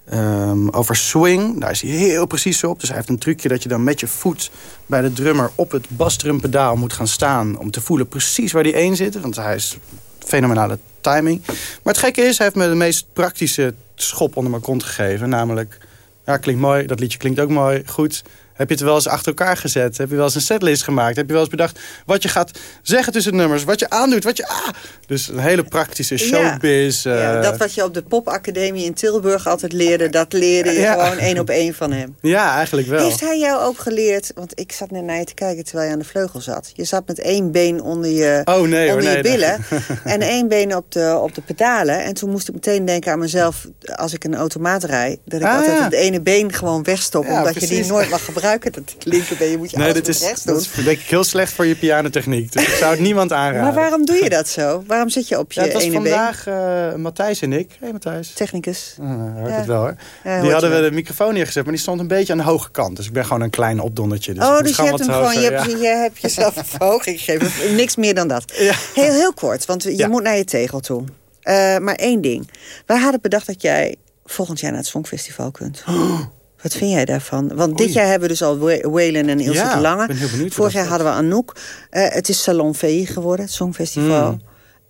Ehm, over swing, daar is hij heel precies op. Dus hij heeft een trucje dat je dan met je voet bij de drummer op het basdrumpedaal moet gaan staan... om te voelen precies waar die één zit. Want hij is fenomenale timing. Maar het gekke is, hij heeft me de meest praktische schop onder mijn kont gegeven. Namelijk, ja, klinkt mooi, dat liedje klinkt ook mooi, goed... Heb je het wel eens achter elkaar gezet? Heb je wel eens een setlist gemaakt? Heb je wel eens bedacht wat je gaat zeggen tussen de nummers? Wat je aandoet? Wat je... Ah! Dus een hele praktische showbiz. eh, Ja, dat wat je op de popacademie in Tilburg altijd leerde... dat leerde je Ja. gewoon één op [laughs] één van hem. ja, eigenlijk wel. Heeft hij jou ook geleerd... want ik zat net naar je te kijken terwijl je aan de vleugel zat. Je zat met één been onder je, Oh, nee, hoor, onder je nee, billen... [laughs] en één been op de, op de pedalen. En toen moest ik meteen denken aan mezelf... als ik een automaat rijd... dat ik Ah, altijd ja. het ene been gewoon wegstop... Omdat je die nooit mag gebruiken. Dat linkerbeen, je moet je Nee, dit is, rechts dat doen. is denk ik heel slecht voor je pianotechniek. Dus ik zou het niemand aanraden. Maar waarom doe je [laughs] dat zo? Waarom zit je op je Ja, was ene vandaag eh, Matthijs en ik. Hey Matthijs. Technicus. Uh, hoort Ja. het wel hoor. Ja, hoort die hadden we de microfoon neergezet, maar die stond een beetje aan de hoge kant. Dus ik ben gewoon een klein opdondertje. Dus oh, dus je hebt hem gewoon, je hebt, je hebt jezelf een [laughs] verhoging gegeven. Niks meer dan dat. Heel, heel kort, want je moet naar je tegel toe. Eh, maar één ding. Wij hadden bedacht dat jij volgend jaar naar het Songfestival kunt. [gasps] Wat vind jij daarvan? Want dit jaar hebben we dus al Wa- Waylon en Ilse Ja, de Lange. Vorig jaar hadden we Anouk. Eh, het is Salon VI geworden, het Songfestival. Hmm.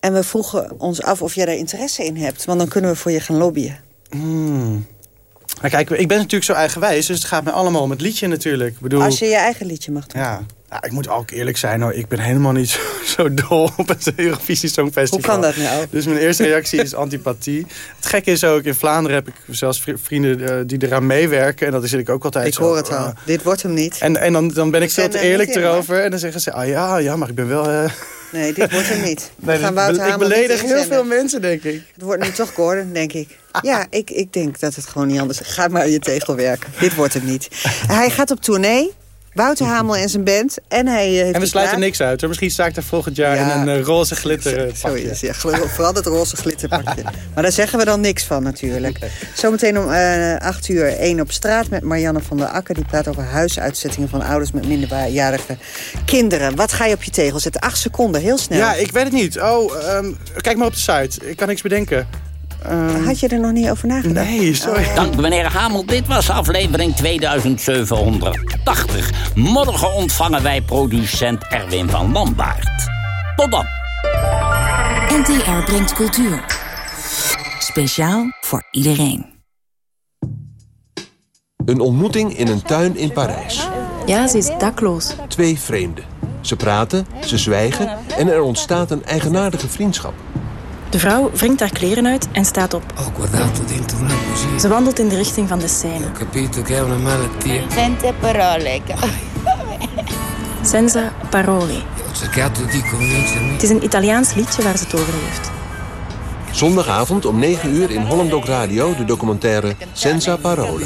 En we vroegen ons af of jij daar interesse in hebt. Want dan kunnen we voor je gaan lobbyen. Hmm. Maar kijk, ik ben natuurlijk zo eigenwijs, dus het gaat mij allemaal om het liedje natuurlijk. Ik bedoel, Als je je eigen liedje mag doen. ja, ja, ik moet ook eerlijk zijn hoor, ik ben helemaal niet [laughs] zo, zo dol op het Eurovisie Songfestival. Hoe kan dat nou? Dus mijn eerste reactie is antipathie. Het gekke is ook, in Vlaanderen heb ik zelfs vri- vrienden eh, die eraan meewerken. En dat is ik ook altijd Ik zo, hoor het al. Dit wordt hem niet. En, en dan, dan ben ik Ik veel te er eerlijk erover. En dan zeggen ze, ah ja, ja, maar ik ben wel... eh, Nee, dit wordt hem niet. [laughs] Nee, gaan ik ik beledig heel veel mensen, denk ik. Het wordt nu toch Gordon, denk ik. Ja, ik, ik denk dat het gewoon niet anders is. Ga maar je tegel werken. Dit wordt het niet. Hij gaat op tournee. Wouter Hamel en zijn band. En hij eh, heeft En we sluiten niks uit. Hoor. Misschien sta ik er volgend jaar Ja. in een eh, roze glitter eh, Zo is ja, Vooral dat roze glitterpakje. Maar daar zeggen we dan niks van natuurlijk. Zometeen om eh 8 uur 1 op straat met Marianne van der Akker. Die praat over huisuitzettingen van ouders met minderjarige kinderen. Wat ga je op je tegel zetten? 8 seconden, heel snel. Ja, ik weet het niet. Oh, ehm, kijk maar op de site. Ik kan niks bedenken. Ehm, Had je er nog niet over nagedacht? Nee, sorry. Dank meneer Hamel. Dit was aflevering 2780. Morgen ontvangen wij producent Erwin van Lambaard. Tot dan. NTR brengt cultuur. Speciaal voor iedereen. Een ontmoeting in een tuin in Parijs. Ja, ze is dakloos. Twee vreemden. Ze praten, ze zwijgen en er ontstaat een eigenaardige vriendschap. De vrouw wringt haar kleren uit en staat op. Ze wandelt in de richting van de scène. Senza parole. Senza parole. Het is een Italiaans liedje waar ze het over heeft. Zondagavond om 9 uur in Hollandok Radio de documentaire Senza Parole.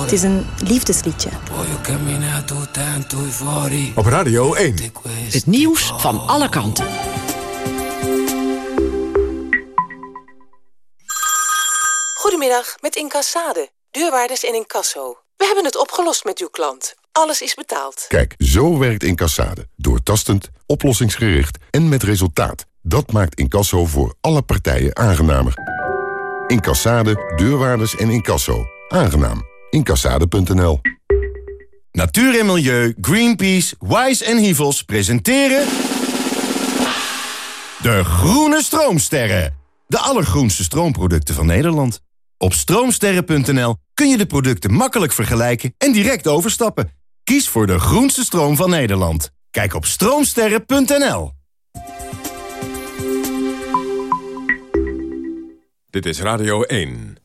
Het is een liefdesliedje. Op Radio 1. Het nieuws van alle kanten. Goedemiddag, met Incassade. Deurwaarders en incasso. We hebben het opgelost met uw klant. Alles is betaald. Kijk, zo werkt Incassade. Doortastend, oplossingsgericht en met resultaat. Dat maakt incasso voor alle partijen aangenamer. Incassade, deurwaarders en incasso. Aangenaam. Incassade.nl Natuur en Milieu, Greenpeace, Wise en Hivels presenteren... De Groene Stroomsterren. De allergroenste stroomproducten van Nederland. Op stroomsterren.nl kun je de producten makkelijk vergelijken en direct overstappen. Kies voor de groenste stroom van Nederland. Kijk op stroomsterren.nl. Dit is Radio 1.